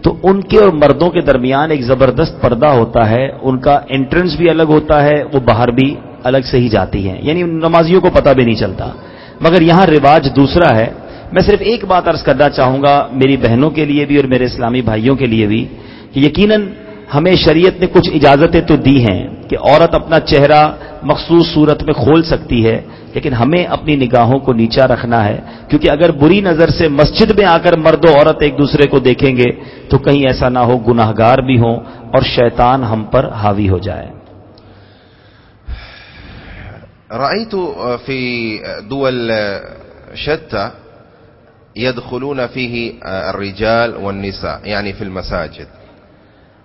تو ان کے اور مردوں کے درمیان ایک زبردست پردہ ہوتا ہے، ان کا انٹرنس بھی الگ ہوتا ہے، وہ باہر بھی الگ سے ہی جاتی ہیں۔ یعنی نمازیوں کو پتہ بھی نہیں چلتا۔ مگر یہاں رواج دوسرا ہے۔ میں صرف ایک بات عرض کرنا چاہوں گا میری بہنوں کے لیے بھی اور میرے اسلامی بھائیوں کے لیے بھی، کہ یقیناً ہمیں شریعت نے کچھ اجازتیں تو دی ہیں کہ عورت اپنا چہرہ مخصوص صورت میں کھول سکتی ہے لیکن ہمیں اپنی نگاہوں کو نیچا رکھنا ہے، کیونکہ اگر بری نظر سے مسجد میں آ کر مرد و عورت ایک دوسرے کو دیکھیں گے، تو کہیں ایسا نہ ہو گناہ گار بھی ہوں اور شیطان ہم پر حاوی ہو جائے۔ رأيت في دول شتى يدخلون فيه الرجال والنساء، يعني في المساجد.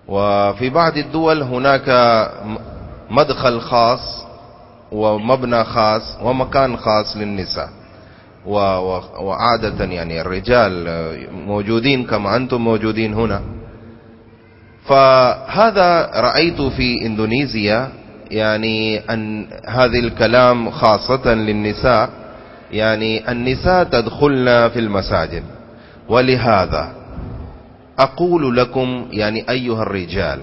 وفي بعض الدول هناك مدخل خاص ومبنى خاص ومكان خاص للنساء. وعادة يعني الرجال موجودين كما أنتم موجودين هنا. فهذا رأيت في إندونيسيا يعني أن هذا الكلام خاصة للنساء يعني النساء تدخلن في المساجد. ولهذا أقول لكم يعني أيها الرجال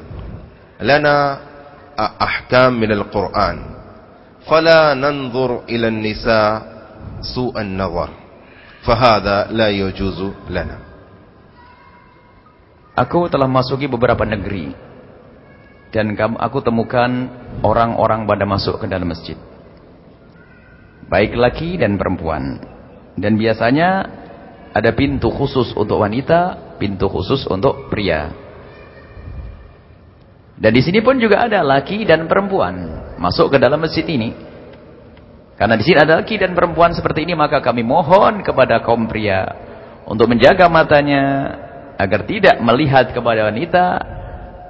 لنا أحكام من القرآن. فلا ننظر إلى النساء سوء النظر فهذا لا يجوز لنا Aku telah masuki beberapa negeri dan aku temukan orang-orang pada masuk ke dalam masjid. Baik laki dan perempuan. Dan biasanya ada pintu khusus untuk wanita, pintu khusus untuk pria. Dan di sini pun juga ada laki dan perempuan masuk ke dalam masjid ini. Karena di sini ada laki dan perempuan seperti ini, maka kami mohon kepada kaum pria untuk menjaga matanya agar tidak melihat kepada wanita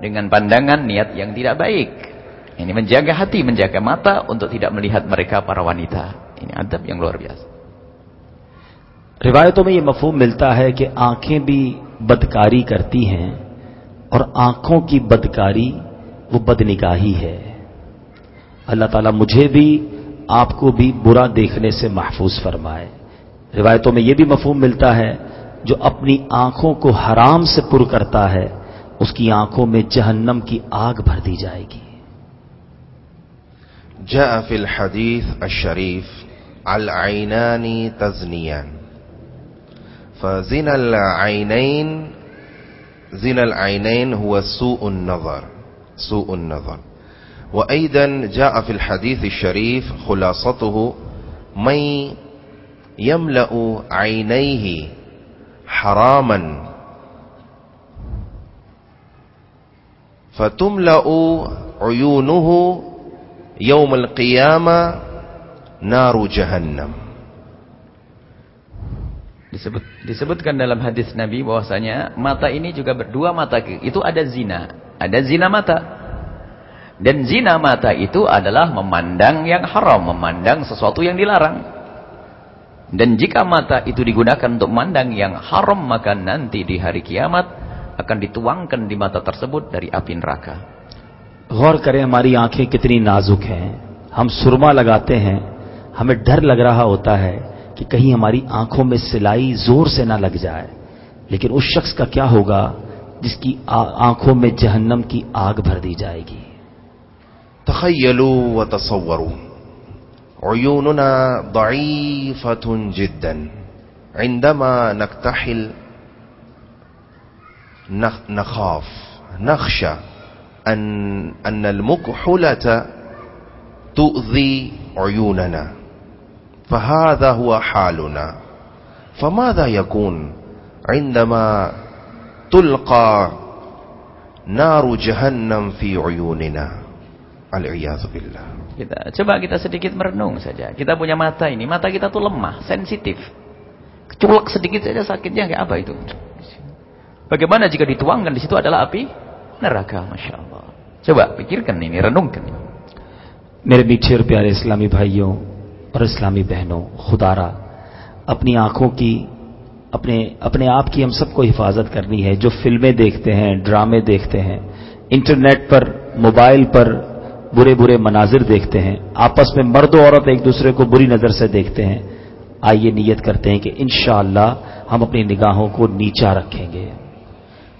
dengan pandangan niat yang tidak baik. Ini menjaga hati, menjaga mata untuk tidak melihat mereka para wanita. Ini adab yang luar biasa. रिवायतों में ये मफहूम मिलता है कि आंखें भी बदकारी करती हैं और आंखों की बदकारी वो बदनिगाही है اللہ تعالیٰ مجھے بھی آپ کو بھی برا دیکھنے سے محفوظ فرمائے۔ روایتوں میں یہ بھی مفہوم ملتا ہے، جو اپنی آنکھوں کو حرام سے پر کرتا ہے، اس کی آنکھوں میں جہنم کی آگ بھر دی جائے گی۔ جاء في الحديث الشريف العينان تزنيان فزن العينين زن العينين هو سوء النظر سوء النظر۔ وأيضا جاء في الحديث الشريف خلاصته من يملأ عينيه حراما فتملأ عيونه يوم القيامة نار جهنم Disebut, disebutkan dalam hadis Nabi bahwasanya mata ini juga berdua mata itu ada zina, ada zina mata. Dan zina mata itu adalah memandang yang haram, memandang sesuatu yang dilarang. Dan jika mata itu digunakan untuk memandang yang haram, maka nanti di hari kiamat akan dituangkan di mata tersebut dari api neraka. غور کریں ہماری آنکھیں کتنی نازک ہیں ہم سرما لگاتے ہیں ہمیں ڈر لگ رہا ہوتا ہے کہ کہیں ہماری آنکھوں میں سلائی زور سے نہ لگ جائے لیکن اس شخص کا کیا ہوگا جس کی آنکھوں میں جہنم کی آگ بھر دی جائے گی تخيلوا وتصوروا. عيوننا ضعيفة جدا. عندما نكتحل نخاف نخشى أن, أن المكحلة تؤذي عيوننا. فهذا هو حالنا. فماذا يكون عندما تلقى نار جهنم في عيوننا؟ Al-Iyadzubillah. Kita, coba kita sedikit merenung saja. Kita punya mata ini. Mata kita tuh lemah, sensitif. Keculak sedikit saja sakitnya kayak apa itu. Bagaimana jika dituangkan di situ adalah api? Neraka, Masya Allah. Coba pikirkan ini, renungkan. Mere mitir piyare islami bhaiyo, اور اسلامی بہنوں خدا را اپنی آنکھوں کی اپنے اپنے آپ کی ہم سب کو حفاظت کرنی ہے جو فلمیں دیکھتے ہیں ڈرامے دیکھتے ہیں انٹرنیٹ پر موبائل پر बुरे बुरे मनाजिर देखते हैं आपस में मर्द औरत एक दूसरे को बुरी नजर से देखते हैं आइए नियत करते हैं कि इन हम अपनी निगाहों को नीचा रखेंगे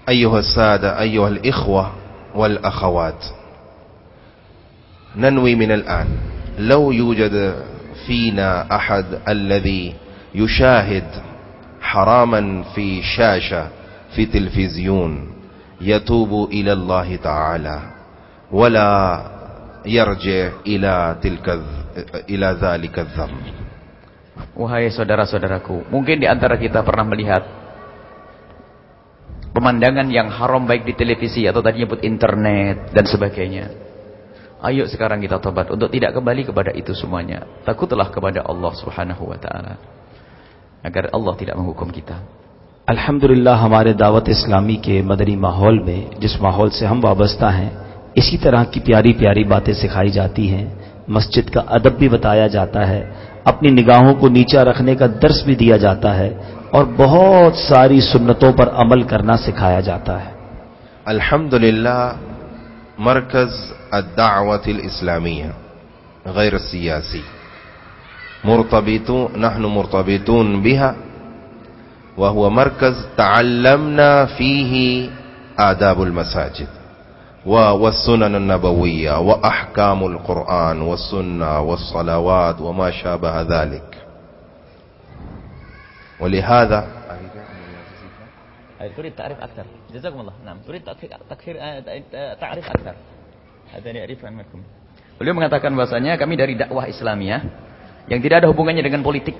أيها السادة أيها الإخوة والأخوات ننوي من الآن لو يوجد فينا أحد الذي يشاهد حراما في شاشة في تلفزيون يتوب إلى الله تعالى ولا yarji ila tilka ila dzalika dzam. Wahai saudara-saudaraku, mungkin di antara kita pernah melihat pemandangan yang haram baik di televisi atau tadi nyebut internet dan sebagainya. Ayo sekarang kita tobat untuk tidak kembali kepada itu semuanya. Takutlah kepada Allah Subhanahu wa taala agar Allah tidak menghukum kita. Alhamdulillah, हमारे da'wat islami ke Madani माहौल में jis माहौल से اسی طرح کی پیاری پیاری باتیں سکھائی جاتی ہیں۔ مسجد کا ادب بھی بتایا جاتا ہے۔ اپنی نگاہوں کو نیچا رکھنے کا درس بھی دیا جاتا ہے اور بہت ساری سنتوں پر عمل کرنا سکھایا جاتا ہے۔ الحمد مرکز الدعوت الاسلامیہ، غیر سیاسی۔ مرتبطون نحن مرتبیتون بها، وهو مرکز تعلمنا فيه آداب المساجد۔ والسنن النبوية وأحكام القرآن والسنة والصلوات وما شابه ذلك ولهذا تريد تعرف أكثر جزاكم الله نعم تريد تكفير تعرف أكثر Beliau mengatakan bahasanya kami dari dakwah Islamiyah yang tidak ada hubungannya dengan politik.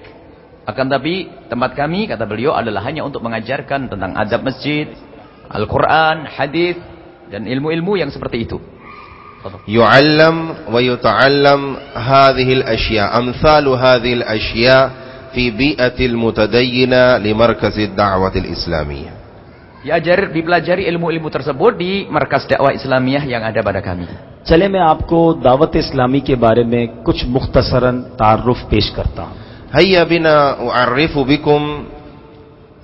Akan tapi tempat kami kata beliau adalah hanya untuk mengajarkan tentang adab masjid, Al-Qur'an, hadis dan ilmu-ilmu yang seperti itu. Yu'allam wa yuta'allam hadhil asya, amsal hadhil asya fi bi'atil mutadayyina li markazid da'watil islamiyah. Diajar, dipelajari ilmu-ilmu tersebut di markas dakwah Islamiyah yang ada pada kami. چلے میں آپ کو دعوت اسلامی کے بارے میں کچھ مختصرا تعارف پیش کرتا ہوں ابینا عارف و بیکم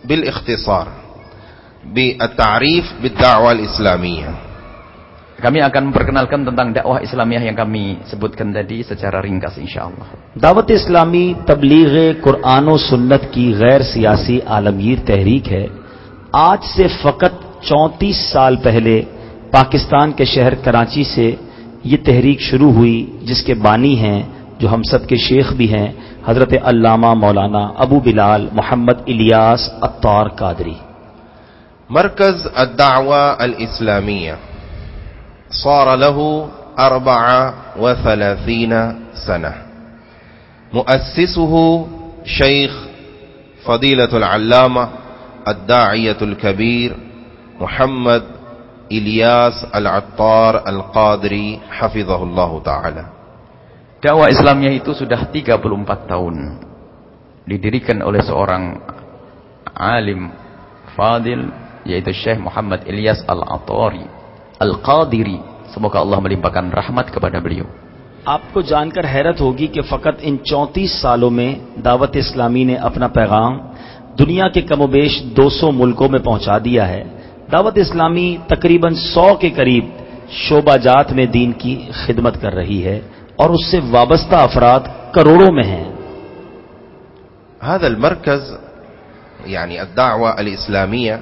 بال بتعريف بالدعوة الإسلامية Kami akan memperkenalkan tentang dakwah Islamiyah yang kami sebutkan tadi secara ringkas insyaallah. دعوت اسلامی تبلیغ قرآن و سنت کی غیر سیاسی عالمگیر تحریک ہے آج سے فقط چونتیس سال پہلے پاکستان کے شہر کراچی سے یہ تحریک شروع ہوئی جس کے بانی ہیں جو ہم سب کے شیخ بھی ہیں حضرت علامہ مولانا ابو بلال محمد الیاس اطار قادری مركز الدعوة الإسلامية. صار له أربعة وثلاثين سنة. مؤسسه شيخ فضيلة العلامة الداعية الكبير محمد إلياس العطار القادري حفظه الله تعالى. دعوة إسلامية itu sudah 34 tahun didirikan oleh seorang alim fadil yaitu Syekh Muhammad Ilyas Al-Atari Al-Qadiri. Semoga Allah melimpahkan rahmat kepada beliau. آپ کو جان کر حیرت ہوگی کہ فقط ان چونتیس سالوں میں دعوت اسلامی نے اپنا پیغام دنیا کے کم و بیش دو سو ملکوں میں پہنچا دیا ہے دعوت اسلامی تقریباً سو کے قریب شعبہ جات میں دین کی خدمت کر رہی ہے اور اس سے وابستہ افراد کروڑوں میں ہیں هذا المركز يعني الدعوة الإسلامية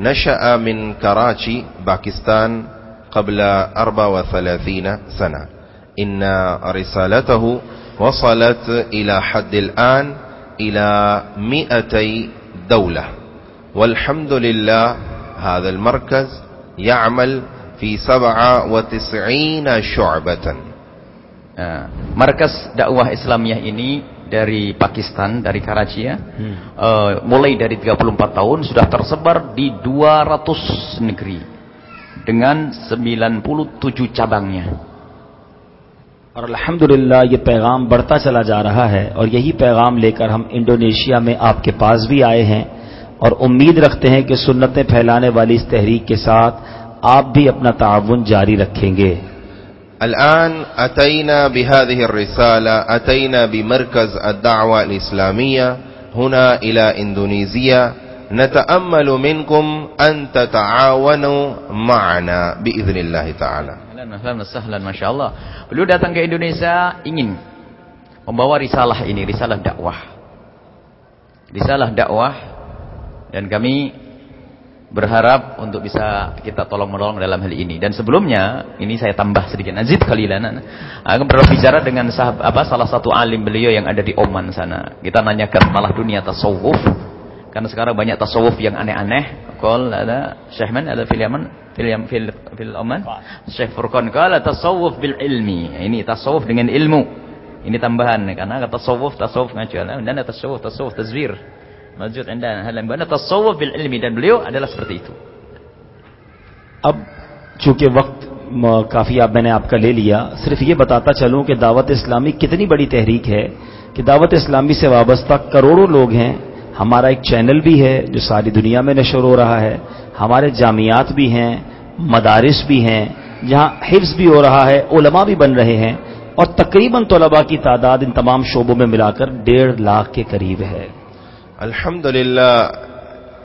نشأ من كراتشي باكستان قبل 34 سنة. إن رسالته وصلت إلى حد الآن إلى 200 دولة. والحمد لله هذا المركز يعمل في 97 شعبة. Nah, markas dakwah Islamiyah ini dari Pakistan dari Karachi ya. Hmm. Uh, mulai dari 34 tahun sudah tersebar di 200 negeri dengan 97 cabangnya. اور الحمد للہ یہ پیغام بڑھتا چلا جا رہا ہے اور یہی پیغام لے کر ہم انڈونیشیا میں آپ کے پاس بھی آئے ہیں اور امید رکھتے ہیں کہ سنتیں پھیلانے والی اس تحریک کے ساتھ آپ بھی اپنا تعاون جاری رکھیں گے الآن أتينا بهذه الرسالة أتينا بمركز الدعوة الإسلامية هنا إلى إندونيسيا نتأمل منكم أن تتعاونوا معنا بإذن الله تعالى Ahlan sahlan Masya Allah. Beliau datang ke Indonesia ingin membawa risalah ini, risalah dakwah. Risalah dakwah dan kami berharap untuk bisa kita tolong menolong dalam hal ini. Dan sebelumnya, ini saya tambah sedikit. Nazid Khalilan. Aku pernah bicara dengan sahab, apa, salah satu alim beliau yang ada di Oman sana. Kita nanyakan malah dunia tasawuf. Karena sekarang banyak tasawuf yang aneh-aneh. Kol ada Syekh Man, ada fil Yaman, fil fil, Oman. Syekh Furqan kala tasawuf bil ilmi. Ini tasawuf dengan ilmu. Ini tambahan karena tasawuf tasawuf ngaji. Dan tasawuf tasawuf tazwir. Masjid dan Halambana tasawuf bil ilmi dan beliau adalah seperti itu. اب چونکہ وقت کافی آپ میں نے آپ کا لے لیا صرف یہ بتاتا چلوں کہ دعوت اسلامی کتنی بڑی تحریک ہے کہ دعوت اسلامی سے وابستہ کروڑوں لوگ ہیں ہمارا ایک چینل بھی ہے جو ساری دنیا میں نشر ہو رہا ہے ہمارے جامعات بھی ہیں مدارس بھی ہیں جہاں حفظ بھی ہو رہا ہے علماء بھی بن رہے ہیں اور تقریباً طلباء کی تعداد ان تمام شعبوں میں ملا کر ڈیڑھ لاکھ کے قریب ہے الحمد لله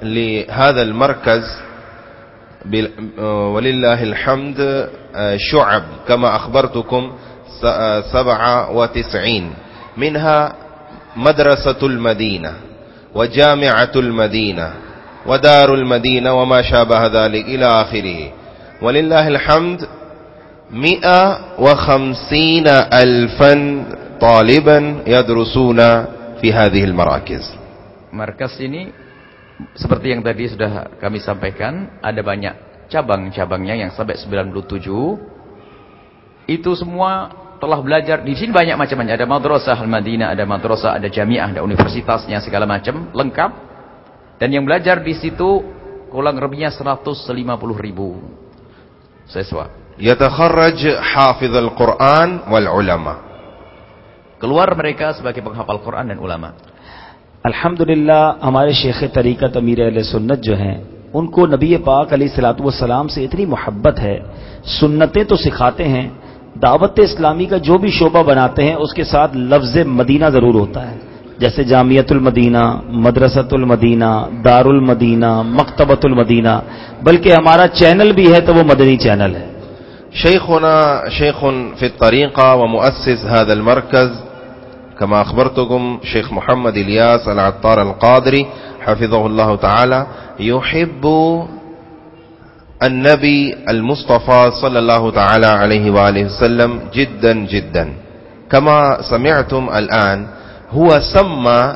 لهذا المركز ولله الحمد آه، شعب كما أخبرتكم آه، سبعة وتسعين. منها مدرسة المدينة وجامعة المدينة ودار المدينة وما شابه ذلك إلى آخره. ولله الحمد مئة وخمسين ألفا طالبا يدرسون في هذه المراكز. markas ini seperti yang tadi sudah kami sampaikan, ada banyak cabang-cabangnya yang sampai 97. Itu semua telah belajar di sini banyak macam-macam Ada madrasah Al-Madinah, ada madrasah, ada jamiah, ada universitasnya segala macam, lengkap. Dan yang belajar di situ kurang lebihnya 150 ribu siswa. Yatakharraj hafizul Quran wal ulama. Keluar mereka sebagai penghafal Quran dan ulama. الحمد ہمارے شیخ طریقت امیر علیہ سنت جو ہیں، ان کو نبی پاک علیہ سلاط والسلام سے اتنی محبت ہے، سنتیں تو سکھاتے ہیں، دعوت اسلامی کا جو بھی شعبہ بناتے ہیں، اس کے ساتھ لفظ مدینہ ضرور ہوتا ہے۔ جیسے جامعت المدینہ، مدرسۃ المدینہ دار المدینہ مکتبۃ المدینہ، بلکہ ہمارا چینل بھی ہے تو وہ مدنی چینل ہے۔ شیخنا شیخ فی الطریقہ و مؤسس هذا المرکز كما أخبرتكم شيخ محمد إلياس العطار القادري حفظه الله تعالى يحب النبي المصطفى صلى الله تعالى عليه وآله وسلم جدا جدا. كما سمعتم الآن هو سمى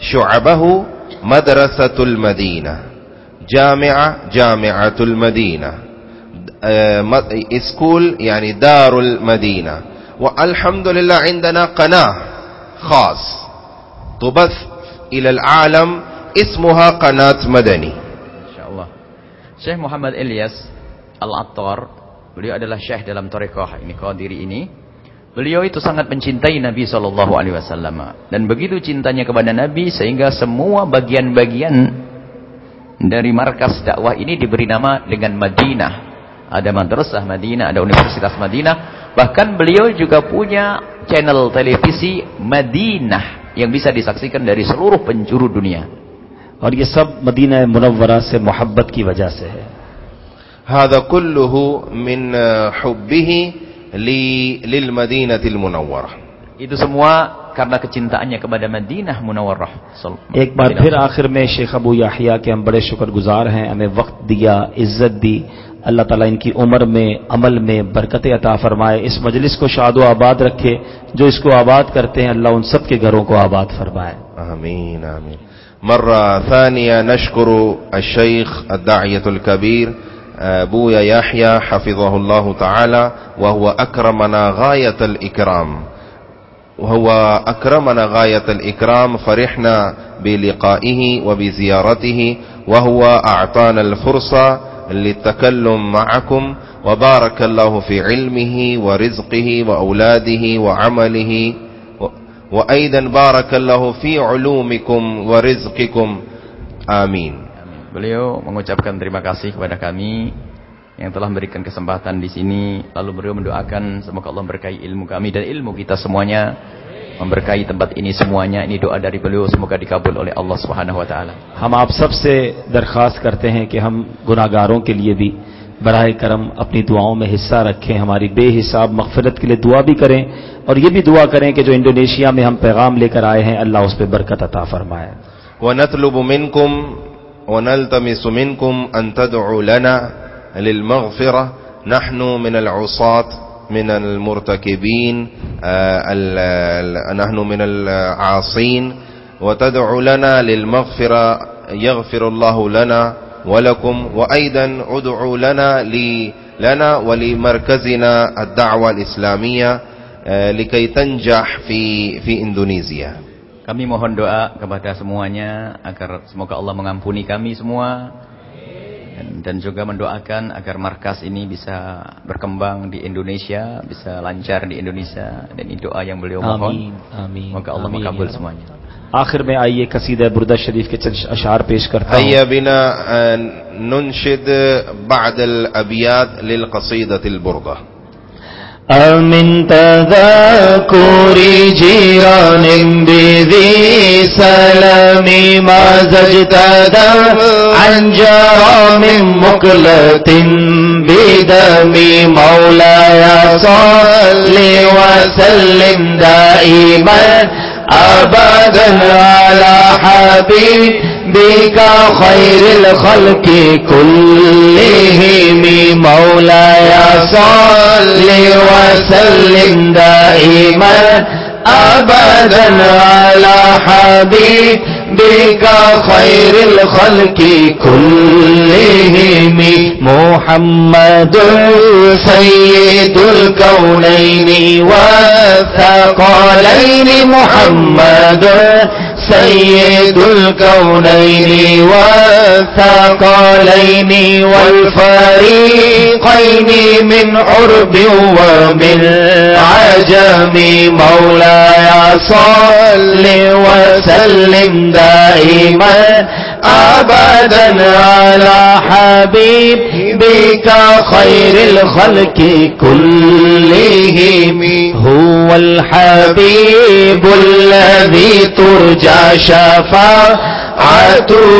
شعبه مدرسة المدينة جامعة جامعة المدينة آه، م- سكول يعني دار المدينة. والحمد لله عندنا قناة. خاص تبث إلى العالم اسمها قناة مدني InsyaAllah. Syekh Muhammad Ilyas Al-Attar, beliau adalah syekh dalam tarekat ini Qadiri ini. Beliau itu sangat mencintai Nabi sallallahu alaihi wasallam dan begitu cintanya kepada Nabi sehingga semua bagian-bagian dari markas dakwah ini diberi nama dengan Madinah. Ada madrasah Madinah, ada Universitas Madinah, bahkan beliau juga punya channel televisi Madinah yang bisa disaksikan dari seluruh penjuru dunia. اور یہ سب مدینہ منورہ سے محبت کی وجہ سے ہے۔ هذا كله من حبه للمدينة المنورة. Itu semua karena kecintaannya kepada Madinah Munawwarah. ایک بار پھر آخر میں شیخ ابو یحییٰ کے ہم بڑے شکر گزار ہیں ہمیں وقت دیا عزت دی۔ اللہ تعالیٰ ان کی عمر میں، عمل میں برکت عطا فرمائے۔ اس مجلس کو شاد و آباد رکھے۔ جو اس کو آباد کرتے ہیں، اللہ ان سب کے گھروں کو آباد فرمائے۔ آمین آمین۔ مرہ ثانیہ نشکر الشیخ الدعیت الكبیر ابو یحییٰ حفظہ اللہ تعالی وهو اکرمنا غایت الاکرام۔ وهو اکرمنا غایت الاکرام، فرحنا بلقائه وبزیارته وهو أعطانا الفرصہ۔ للتكلم معكم وبارك الله في علمه ورزقه وأولاده وعمله و- وأيضا بارك الله في علومكم ورزقكم آمين Amin. Beliau mengucapkan terima kasih kepada kami yang telah memberikan kesempatan di sini. Lalu beliau mendoakan semoga Allah memberkahi ilmu kami dan ilmu kita semuanya. memberkahi tempat ini semuanya. Ini doa dari beliau semoga dikabul oleh Allah Subhanahu wa taala. ہم آپ سب سے درخواست کرتے ہیں کہ ہم گناہ گاروں کے لیے بھی براہ کرم اپنی دعاؤں میں حصہ رکھیں ہماری بے حساب مغفرت کے لیے دعا بھی کریں اور یہ بھی دعا کریں کہ جو انڈونیشیا میں ہم پیغام لے کر آئے ہیں اللہ اس پہ برکت عطا فرمائے۔ ونطلب منكم ونلتمس منكم ان تدعوا لنا للمغفرة نحن من العصاة۔ من المرتكبين آه، نحن من العاصين. وتدعوا لنا للمغفرة يغفر الله لنا ولكم. وأيضا ادعوا لنا لنا ولمركزنا الدعوة الإسلامية آه، لكي تنجح في في إندونيسيا Kami mohon doa kepada semuanya agar semoga Allah mengampuni kami semua. dan, dan juga mendoakan agar markas ini bisa berkembang di Indonesia, bisa lancar di Indonesia dan ini doa yang beliau mohon. आमीन आमीन Semoga Allah आमीन mengabul या रब। semuanya. आखिर में आइए कसीदा बुरदा शरीफ के चंद अशार पेश करता हूं هيا بنا آه، ننشد بعد الأبيات للقصيدة البردة من جيران بذي سلام ما زجت عن جرام مقلة بدم مولاي صل وسلم دائما أبدا على حبيبك خير الخلق كلهم. مولاي صل وسلم دائما أبدا على حبيبك خير الخلق كلهم. محمد سيد الكونين والثقلين. محمد سيد الكونين والثقلين والفريقين من عرب ومن عجم مولاي صل وسلم دائما. أبدا على حبيبك خير الخلق كلهم. هو الحبيب الذي ترجى شفاعته.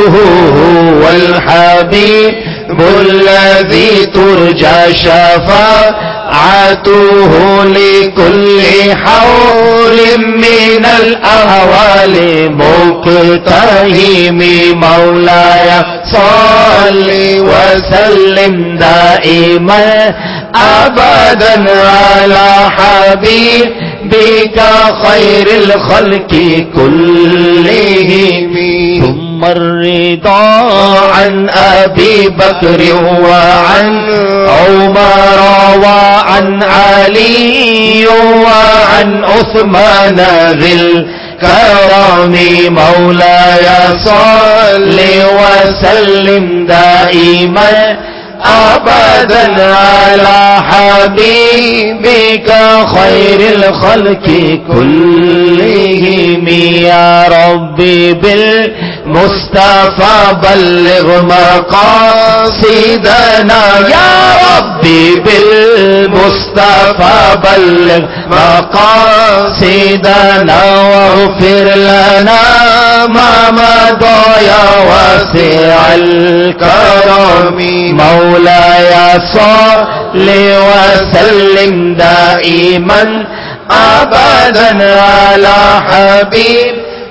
هو الحبيب الذي ترجى شفاعته. لكل حول من الأهوال مقتهم مولاي صل وسلم دائما أبدا على حبيبك خير الخلق كلهم. الرضا عن أبي بكر وعن عمر وعن علي وعن عثمان ذي الكرم مولاي صل وسلم دائما أبدا على حبيبك خير الخلق كلهم يا ربي بالمصطفى بلغ مقاصدنا. يا ربي بالمصطفى بلغ مقاصدنا واغفر لنا ما مضى يا واسع الكرم. مولاي صل وسلم دائما ابدا على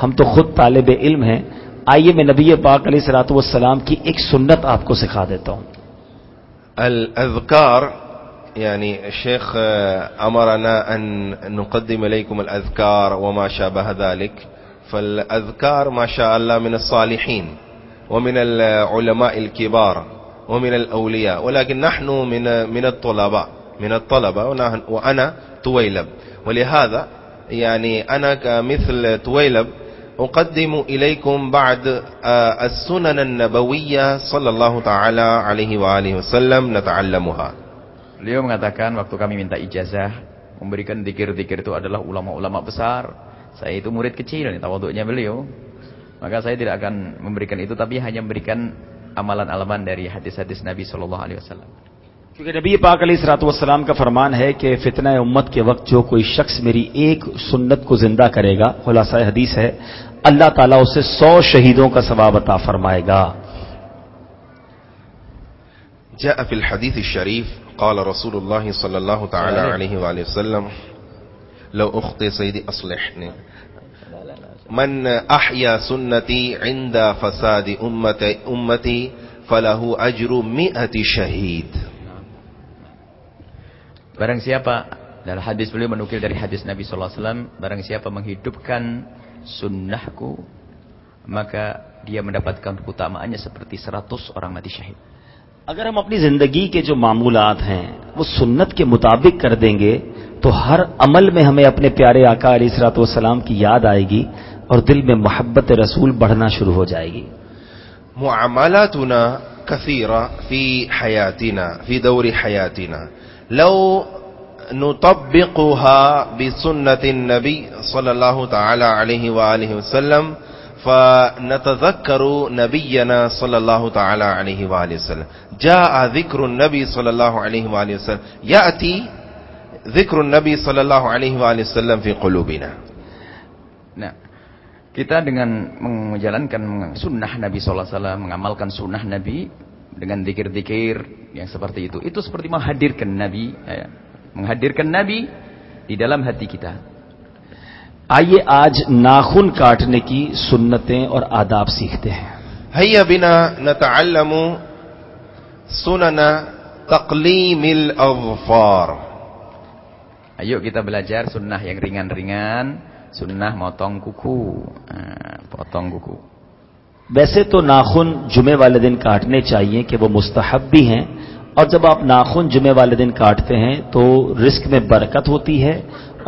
हम तो खुद तालिब इल्म हैं आइए मैं नबी पाक सलाम की एक सुन्नत आपको सिखा देता हूं الأذكار يعني الشيخ آه، أمرنا أن نقدم إليكم الأذكار وما شابه ذلك فالأذكار ما شاء الله من الصالحين ومن العلماء الكبار ومن الأولياء ولكن نحن من من الطلباء من الطلبة ونحن- وأنا تويلب ولهذا يعني أنا كمثل تويلب أقدم إليكم بعد آه، السنن النبوية صلى الله تعالى عليه وآله وسلم نتعلمها Beliau mengatakan waktu kami minta ijazah memberikan zikir-zikir itu adalah ulama-ulama besar. Saya itu murid kecil nih tawaduknya beliau. Maka saya tidak akan memberikan itu tapi hanya memberikan amalan-amalan dari hadis-hadis Nabi sallallahu alaihi wasallam. کیونکہ نبی پاک علیہ سرات والسلام کا فرمان ہے کہ فتنہ امت کے وقت جو کوئی شخص میری ایک سنت کو زندہ کرے گا خلاصہ حدیث ہے اللہ تعالیٰ اسے سو شہیدوں کا ثواب عطا فرمائے گا۔ جاء في الحديث الشريف قال رسول الله صلى الله تعالى عليه وآله وسلم لو أخطي سيدي أصلحني. من أحيا سنتي عند فساد أمتي, أمتي فله أجر مئة شهيد. Barang siapa dalam hadis beliau menukil dari hadis Nabi sallallahu alaihi wasallam, barang siapa menghidupkan sunnahku maka dia mendapatkan keutamaannya seperti 100 orang mati syahid. اگر ہم اپنی زندگی کے جو معمولات ہیں وہ سنت کے مطابق کر دیں گے تو ہر عمل میں ہمیں اپنے پیارے آقا علیہ السلاۃ والسلام کی یاد آئے گی اور دل میں محبت رسول بڑھنا شروع ہو جائے گی معاملاتنا كثيرة في حياتنا في دور لو نطبقها بسنة النبي صلى الله تعالى عليه وآله وسلم فنتذكر نبينا صلى الله تعالى عليه وآله وسلم. جاء ذكر النبي صلى الله عليه وآله وسلم. يأتي ذكر النبي صلى الله عليه وآله وسلم في قلوبنا. Nah, kita dengan menjalankan sunnah Nabi SAW, mengamalkan sunnah Nabi dengan dikir-dikir yang seperti itu. Itu seperti menghadirkan Nabi, ya. menghadirkan Nabi di dalam hati kita. Aye, aaj nakhun kaatne ki सुन्नतें aur adab सीखते hain. Hayya bina nata'allamu sunana taqlimil अवफार Ayo kita belajar sunnah yang ringan-ringan, sunnah motong kuku, ah, potong kuku. ویسے تو ناخن جمعے والے دن کاٹنے چاہیے کہ وہ مستحب بھی ہیں، اور جب آپ ناخن جمعے والے دن کاٹتے ہیں تو رزق میں برکت ہوتی ہے،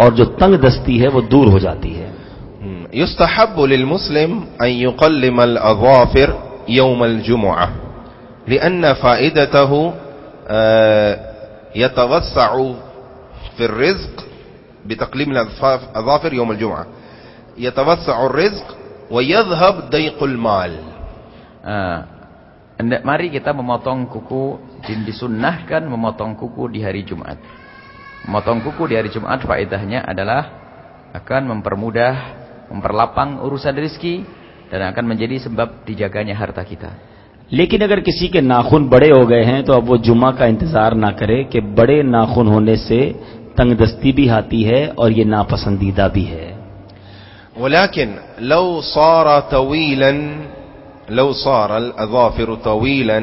اور جو تنگ دستی ہے وہ دور ہو جاتی ہے۔ یستحب للمسلم ان يقلم الاظافر يوم الجمعه لان فائدته يتوسع في الرزق بتقليم الاظافر يوم الجمعه يتوسع الرزق wa yadhhab mal. Uh, mari kita memotong kuku jin disunnahkan memotong kuku di hari Jumat. Memotong kuku di hari Jumat faedahnya adalah akan mempermudah, memperlapang urusan rezeki dan akan menjadi sebab dijaganya harta kita. Lekin agar kisi ke nakhun bade हो abu हैं तो अब वो जुमा का इंतजार ना करे कि bihatihe, नाखून होने से तंगदस्ती भी ولكن لو صار طويلا لو صار الأظافر طويلا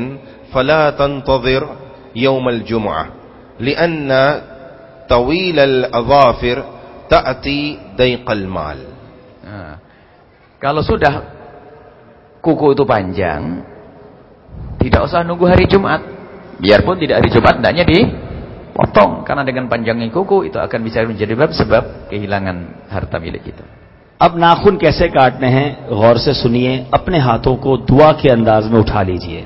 فلا تنتظر يوم الجمعة لأن طويل الأظافر تأتي ضيق المال Nah, kalau sudah kuku itu panjang, tidak usah nunggu hari Jumat. Biarpun tidak hari Jumat, hendaknya dipotong. Karena dengan panjangnya kuku, itu akan bisa menjadi sebab kehilangan harta milik kita. اب ناخن کیسے کاٹنے ہیں غور سے سنیے اپنے ہاتھوں کو دعا کے انداز میں اٹھا لیجیے۔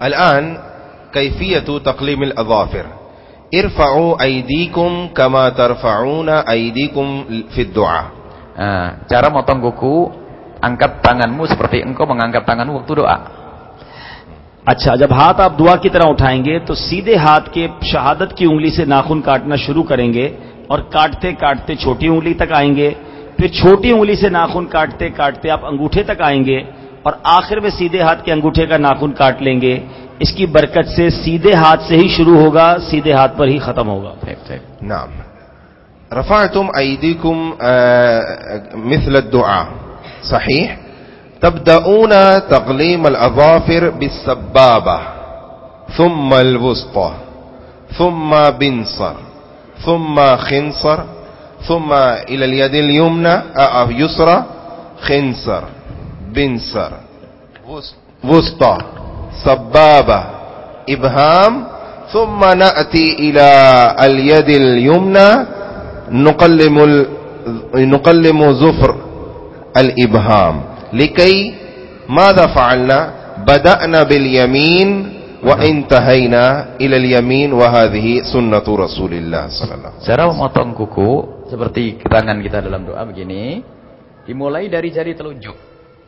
الان کیفیت تقلیم الاظافر۔ ارفعوا ایدیکم کما ترفعون ایدیکم فی الدعاء۔ cara motong kuku angkat tanganmu seperti engkau mengangkat tanganmu waktu doa. اچھا جب ہاتھ آپ دعا کی طرح اٹھائیں گے تو سیدھے ہاتھ کے شہادت کی انگلی سے ناخن کاٹنا شروع کریں گے اور کاٹتے کاٹتے چھوٹی انگلی تک آئیں گے۔ پھر چھوٹی انگلی سے ناخن کاٹتے کاٹتے آپ انگوٹھے تک آئیں گے اور آخر میں سیدھے ہاتھ کے انگوٹھے کا ناخن کاٹ لیں گے۔ اس کی برکت سے سیدھے ہاتھ سے ہی شروع ہوگا، سیدھے ہاتھ پر ہی ختم ہوگا۔ نام رفعتم ایدیکم مثل دعا صحیح؟ تبدؤون تقلیم الفر بالسبابہ ثم الوسطى، ثم بنصر، ثم خنصر ثم إلى اليد اليمنى آه، آه، يسرى خنصر بنصر وسطى سبابة إبهام. ثم نأتي إلى اليد اليمنى نقلم ال... نقلم زفر الإبهام. لكي ماذا فعلنا؟ بدأنا باليمين وانتهينا إلى اليمين وهذه سنة رسول الله صلى الله عليه وسلم. Cara memotong kuku seperti tangan kita dalam doa begini dimulai dari jari telunjuk.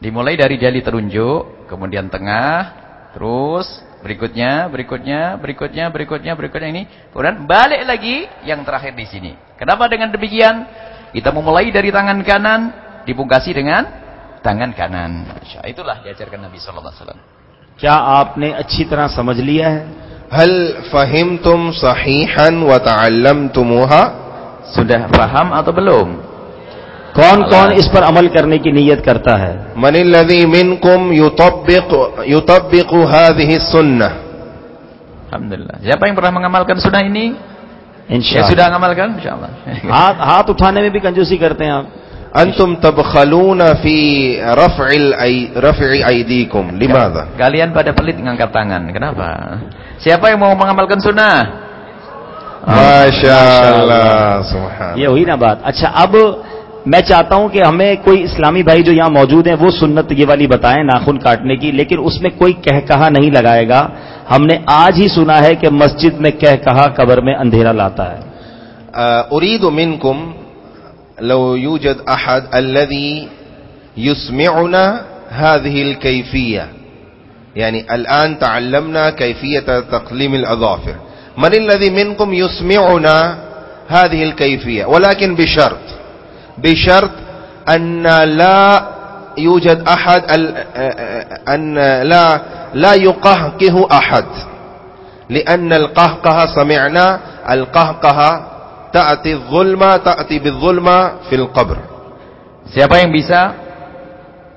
Dimulai dari jari telunjuk kemudian tengah terus berikutnya berikutnya berikutnya berikutnya berikutnya ini kemudian balik lagi yang terakhir di sini. Kenapa dengan demikian? Kita memulai dari tangan kanan dipungkasi dengan tangan kanan. Itulah diajarkan Nabi sallallahu alaihi wasallam. Kya आपने अच्छी तरह samajh liya hai? Hal fahimtum sahihan wa Sudah paham atau belum? کون کون اس پر عمل کرنے کی نیت کرتا ہے؟ من الذي منكم يطبق يطبق هذه السنه الحمدللہ۔ siapa yang منی کم یو تو الحمد للہ جے پیمنگ ہاتھ ہاتھ اٹھانے میں بھی کنجوسی کرتے ہیں آپ۔ انتم تبخلون في رفع رفع ايديكم لماذا؟ kalian pada pelit ngangkat tangan. Kenapa? Siapa yang mau mengamalkan sunnah اللہ یہ ہوئی نا بات۔ اچھا اب میں چاہتا ہوں کہ ہمیں کوئی اسلامی بھائی جو یہاں موجود ہیں وہ سنت یہ والی بتائیں ناخن کاٹنے کی لیکن اس میں کوئی کہہ کہا نہیں لگائے گا۔ ہم نے آج ہی سنا ہے کہ مسجد میں کہہ کہا قبر میں اندھیرا لاتا ہے۔ ارید منکم لو يوجد احد الدی يسمعنا یعنی الكيفيه الان تعلمنا کیفیت تقلیم الاظافر۔ من الذي منكم يسمعنا؟ هذه الكيفية. ولكن بشرط. بشرط أن لا يوجد أحد أن لا لا يقهقه أحد. لأن القهقه سمعنا القهقه تأتي الظلمة تأتي بالظلمة في القبر. Siapa yang bisa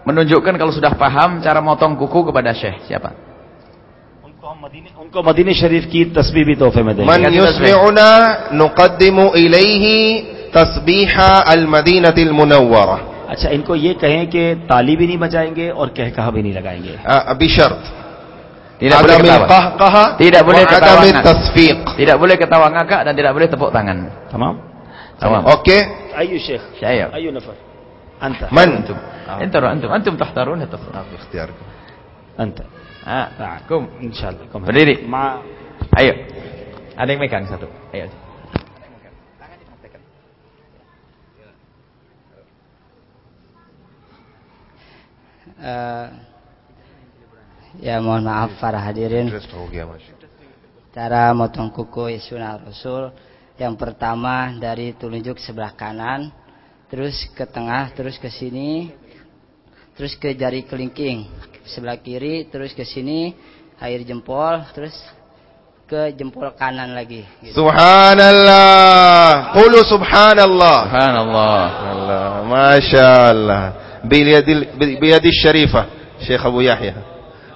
menunjukkan kalau sudah paham cara motong kuku kepada Syekh? Siapa? उनको हम मदीने उनको मदीने शरीफ की तस्वीर भी तोहफे में देंगे من كذب يسمعنا نقدم إليه تسبيح المدينة المنورة अच्छा इनको ये कहें कि ताली भी नहीं बजाएंगे और कह कहा भी नहीं लगाएंगे آه، بشرط Tidak boleh عدم ketawa. القهقه Tidak boleh وعدم ketawa. التصفيق Tidak boleh ketawa ngakak dan tidak boleh tepuk tangan. तमाम Tamam. اوكي अयु शेख Saya. अयु नफर अंत من Antum. Antum antum antum tahtarun tafsir. اختياركم अंत Assalamualaikum. insyaallah. Berdiri. Ma. Ayo. Ada yang megang satu. Ayo. Uh, ya mohon maaf para hadirin. Cara motong kuku sunnah Rasul yang pertama dari telunjuk sebelah kanan, terus ke tengah, terus ke sini, terus ke jari kelingking sebelah kiri terus ke sini air jempol terus ke jempol kanan lagi gitu. subhanallah qulu subhanallah subhanallah Allah masyaallah bi biyadil biyadil syarifah Syekh Abu Yahya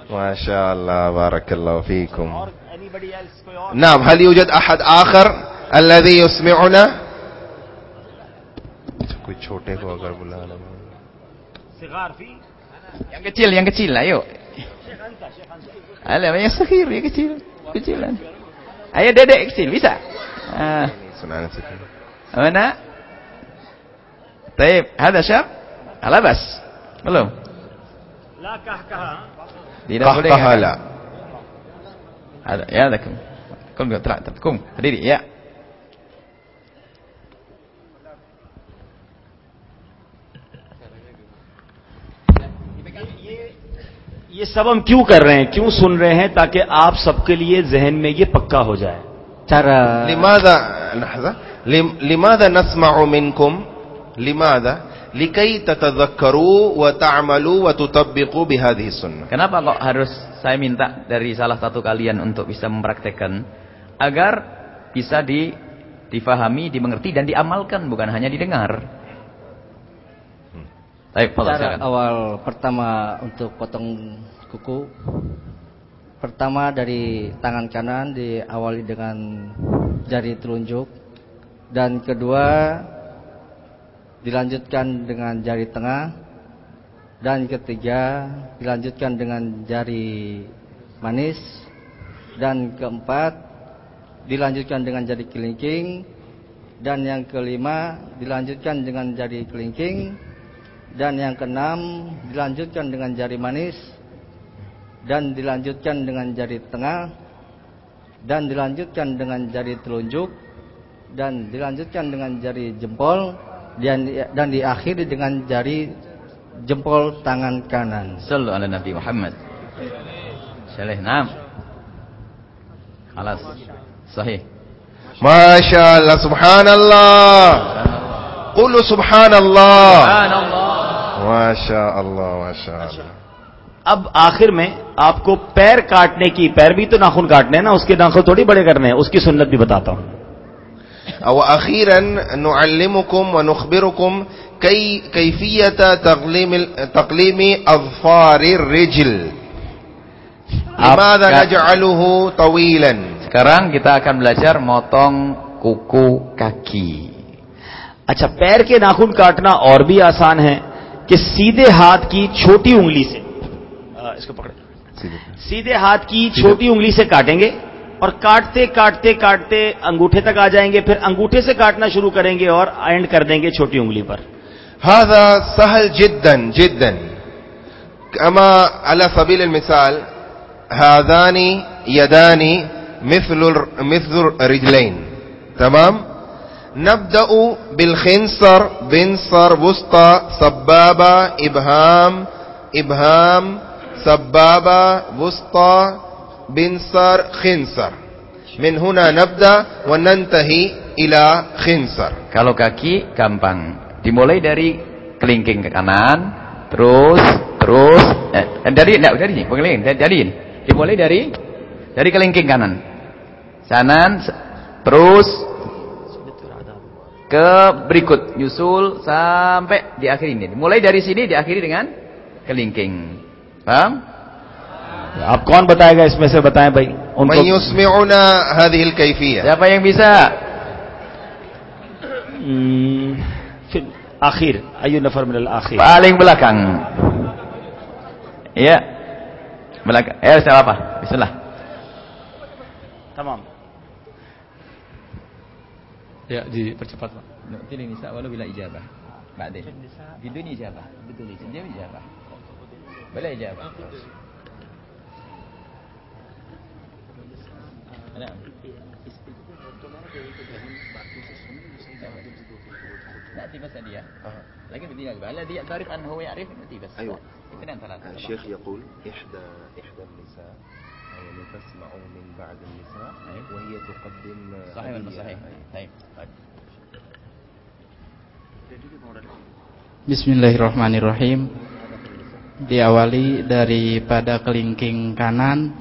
masyaallah barakallahu fikum نعم هل يوجد أحد آخر الذي يسمعنا کوئی چھوٹے کو اگر بلانا صغار فيه Yang kecil, yang kecil, ayo. Alam yang sekir yang kecil, kecilan. Ayo dedek kecil, bisa? Ah. Mana? Taib, ada syab? Alabas. Belum. La kahkaha. Tidak boleh. Kahkaha kan? la. Ada, ya, ada kum. Kum, telah, kum. Berdiri, ya. یہ سب ہم کیوں کر رہے ہیں کیوں سن رہے ہیں تاکہ آپ سب کے لیے ذہن میں یہ پکا ہو جائے لماذا kenapa kok harus saya minta dari salah satu kalian untuk bisa mempraktekkan? Agar bisa di difahami, dimengerti dan diamalkan bukan hanya didengar. Baik, cara awal pertama untuk potong kuku. Pertama dari tangan kanan diawali dengan jari telunjuk. Dan kedua dilanjutkan dengan jari tengah. Dan ketiga dilanjutkan dengan jari manis. Dan keempat dilanjutkan dengan jari kelingking. Dan yang kelima dilanjutkan dengan jari kelingking dan yang keenam dilanjutkan dengan jari manis dan dilanjutkan dengan jari tengah dan dilanjutkan dengan jari telunjuk dan dilanjutkan dengan jari jempol dan dan diakhiri dengan jari jempol tangan kanan. Sallu ala Nabi Muhammad. Saleh nam. Alas. Sahih. Masya Allah, subhanallah. Qulu subhanallah. Subhanallah. ماشاء اللہ ماشاء اللہ اب آخر میں آپ کو پیر کاٹنے کی پیر بھی تو ناخن کاٹنے نا اس کے ناخن تھوڑی بڑے کرنے ہیں اس کی سنت بھی بتاتا ہوں۔ وأخيرا نعلمكم ونخبركم كي كيفية تقلیم اظفار الرجل۔ لماذا نجعله طويلا sekarang kita akan belajar motong kuku kaki. اچھا پیر کے ناخن کاٹنا اور بھی آسان ہے۔ کہ سیدھے ہاتھ کی چھوٹی انگلی سے اس کو پکڑے سیدھے۔ ہاتھ کی چھوٹی انگلی سے کاٹیں گے اور کاٹتے کاٹتے کاٹتے انگوٹھے تک آ جائیں گے پھر انگوٹھے سے کاٹنا شروع کریں گے اور اینڈ کر دیں گے چھوٹی انگلی پر۔ ہاضا سہل جدن جدن اما اللہ سبيل المثال ہاضانی یدانی مثل مثل رجلین تمام؟ Nabda'u bil khinsar, binsar, wusta, sababa, ibham, ibham, sababa, wusta, binsar, khinsar. Min huna nabda wa nantahi ila. Kalau kaki gampang, dimulai dari kelingking ke kanan, terus terus eh, eh dari enggak dari sini. Dimulai dari dari kelingking kanan. Kanan terus ke berikut nyusul sampai di akhir ini. Mulai dari sini diakhiri dengan kelingking. Paham? आप कौन बताएगा इसमें से बताएं भाई من उनको يسمعنا هذه الكيفية Siapa yang bisa? हम्म, फिर आखिर अयु नफर मिनल आखिर Paling belakang. Iya. Belakang. Eh, siapa apa? Bismillah. तमाम Ya, dipercepat Pak. Nu'til nisa walau bila ijabah. Ba'din. Bidun ijabah. Betul ijabah. ijabah. Bila ijabah. Ada. نأتي بس dia. لكن بدي أجيبها الذي يعترف أنه يعرف نأتي بس أيوة. اثنين ثلاثة الشيخ يقول إحدى إحدى النساء يعني تسمع من بعد النساء أيوة. وهي تقدم صحيح ولا هدية. صحيح أيوة. طيب طيب Bismillahirrahmanirrahim. Diawali daripada kelingking kanan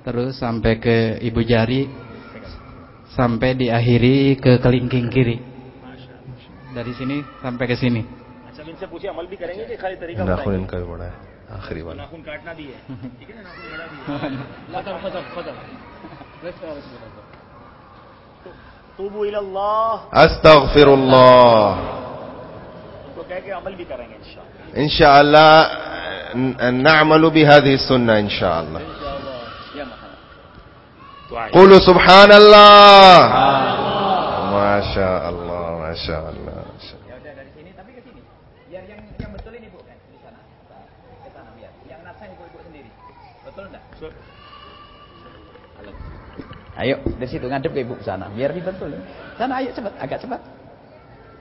terus sampai ke ibu jari sampai diakhiri ke kelingking kiri. Dari sini sampai ke sini. अच्छा अब इनसे पूछिए अमल भी करेंगे कि खाली तरीका नाखून बताएंगे इनका भी बड़ा है आखिरी वाला नाखून काटना भी है ठीक है ना नाखून बड़ा भी है खत्म खत्म खत्म तूबू इल्लाह अस्तगफिरुल्लाह तो कह के अमल भी करेंगे इंशाल्लाह إن شاء الله ن- نعمل بهذه السنة إن شاء الله قولوا سبحان الله ما شاء الله ما شاء الله Ayo, dari situ ngadep ke ibu sana. Biar ini betul. Sana ayo cepat, agak cepat.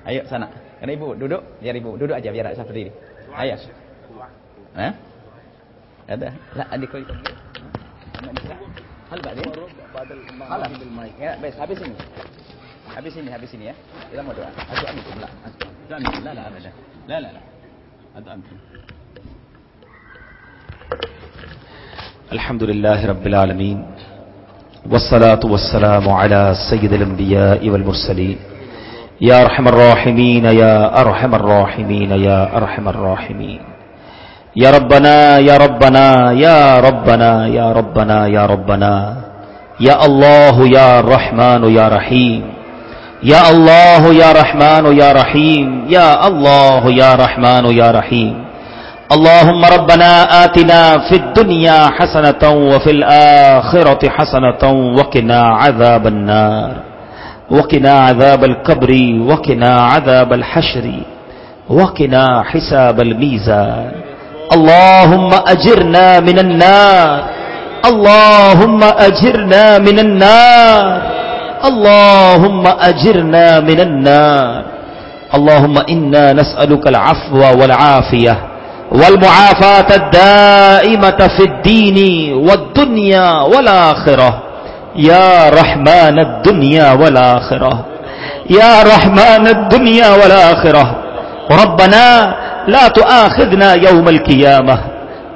Ayo sana. Karena ibu duduk, biar ibu duduk aja biar saya berdiri. Ayo. Hah? Ada. Lah adik kau itu. Hal badi. Ya? Hal lah. Ya, baik, habis ini. Habis ini, habis ini ya. Kita mau doa. Aku ambil pula. Jangan, la la la. La la la. Ada ambil. Lah, lah, الحمد لله رب العالمين والصلاة والسلام على سيد الأنبياء والمرسلين. يا أرحم الراحمين يا أرحم الراحمين يا أرحم الراحمين. يا ربنا يا ربنا يا ربنا يا ربنا يا ربنا. يا الله يا رحمن يا رحيم. يا الله يا رحمن يا رحيم. يا الله يا رحمن يا رحيم. اللهم ربنا آتنا في الدنيا حسنة وفي الآخرة حسنة وقنا عذاب النار. وقنا عذاب القبر وقنا عذاب الحشر وقنا حساب الميزان. اللهم أجرنا من النار. اللهم أجرنا من النار. اللهم أجرنا من النار. اللهم إنا نسألك العفو والعافية. والمعافاة الدائمة في الدين والدنيا والآخرة. يا رحمن الدنيا والآخرة. يا رحمن الدنيا والآخرة. ربنا لا تؤاخذنا يوم القيامة.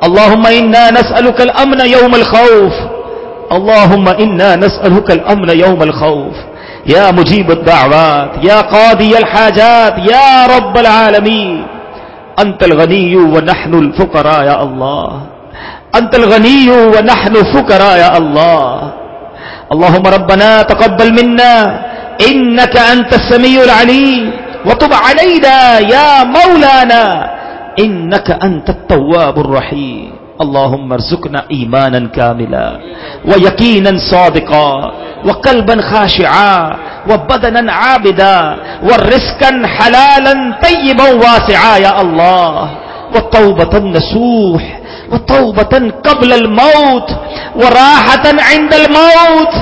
اللهم إنا نسألك الأمن يوم الخوف. اللهم إنا نسألك الأمن يوم الخوف. يا مجيب الدعوات. يا قاضي الحاجات. يا رب العالمين. أنت الغني ونحن الفقراء يا الله. أنت الغني ونحن فقراء يا الله. اللهم ربنا تقبل منا. إنك أنت السميع العليم. وتب علينا يا مولانا. إنك أنت التواب الرحيم. اللهم ارزقنا إيمانا كاملا ويقينا صادقا وقلبا خاشعا وبدنا عابدا ورزقا حلالا طيبا واسعا يا الله وتوبة نسوح وتوبة قبل الموت وراحة عند الموت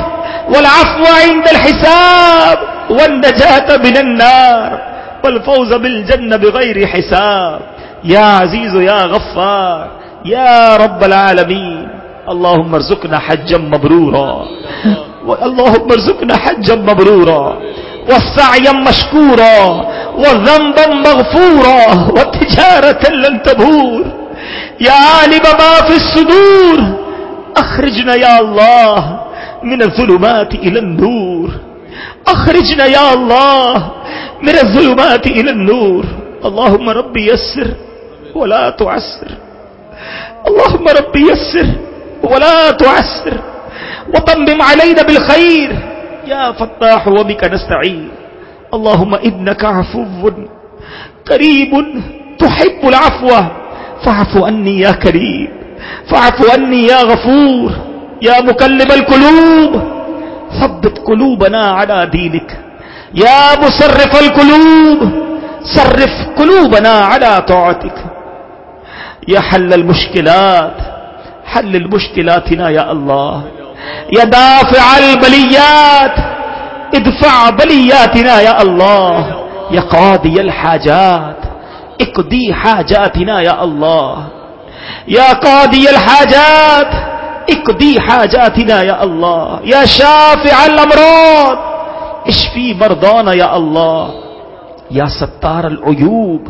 والعفو عند الحساب والنجاة من النار والفوز بالجنة بغير حساب يا عزيز يا غفار يا رب العالمين. اللهم ارزقنا حجا مبرورا. اللهم ارزقنا حجا مبرورا. والسعيا مشكورا. وذنبا مغفورا. وتجارة لن تبور. يا عالم ما في الصدور. أخرجنا يا الله من الظلمات إلى النور. أخرجنا يا الله من الظلمات إلى النور. اللهم ربي يسر ولا تعسر. اللهم ربي يسر ولا تعسر وطمم علينا بالخير. يا فتاح وبك نستعين. اللهم إنك عفو قريب تحب العفو. فاعف عني يا كريم. فاعف عني يا غفور. يا مكلم القلوب. ثبت قلوبنا على دينك. يا مصرف القلوب. صرف قلوبنا على طاعتك. يا حل المشكلات حل المشكلاتنا يا الله. يا دافع البليات ادفع بلياتنا يا الله. يا قاضي الحاجات اقضي حاجاتنا يا الله. يا قاضي الحاجات اقضي حاجاتنا يا الله. يا شافع الأمراض اشفي مرضانا يا الله. يا ستار العيوب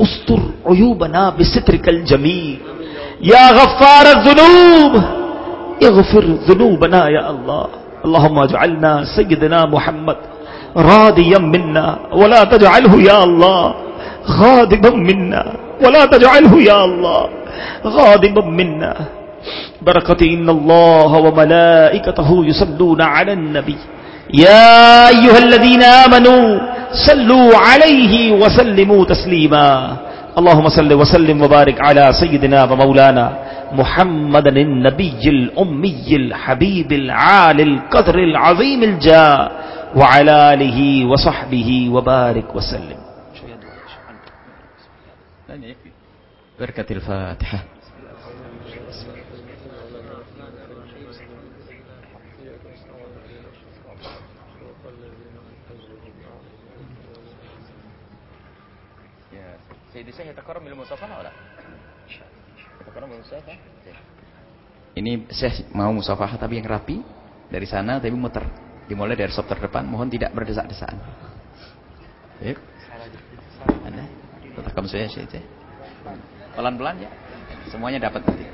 استر عيوبنا بسترك الجميل. يا غفار الذنوب اغفر ذنوبنا يا الله. اللهم اجعلنا سيدنا محمد راضيا منا ولا تجعله يا الله غاضبا منا ولا تجعله يا الله غاضبا منا. بركة إن الله وملائكته يصلون على النبي. يا أيها الذين آمنوا صلوا عليه وسلموا تسليما. اللهم صل وسلم وبارك على سيدنا ومولانا محمد النبي الأمي الحبيب العالي القدر العظيم الجاه وعلى آله وصحبه وبارك وسلم. بركة الفاتحة. Yatakaram bil musafaha wala? Yatakaram bil musafaha? Ini Syekh mau musafaha tapi yang rapi dari sana tapi muter. Dimulai dari sop terdepan, mohon tidak berdesak-desakan. Yuk. Anda, tetap saya Syekh. Pelan-pelan ya. Semuanya dapat nanti.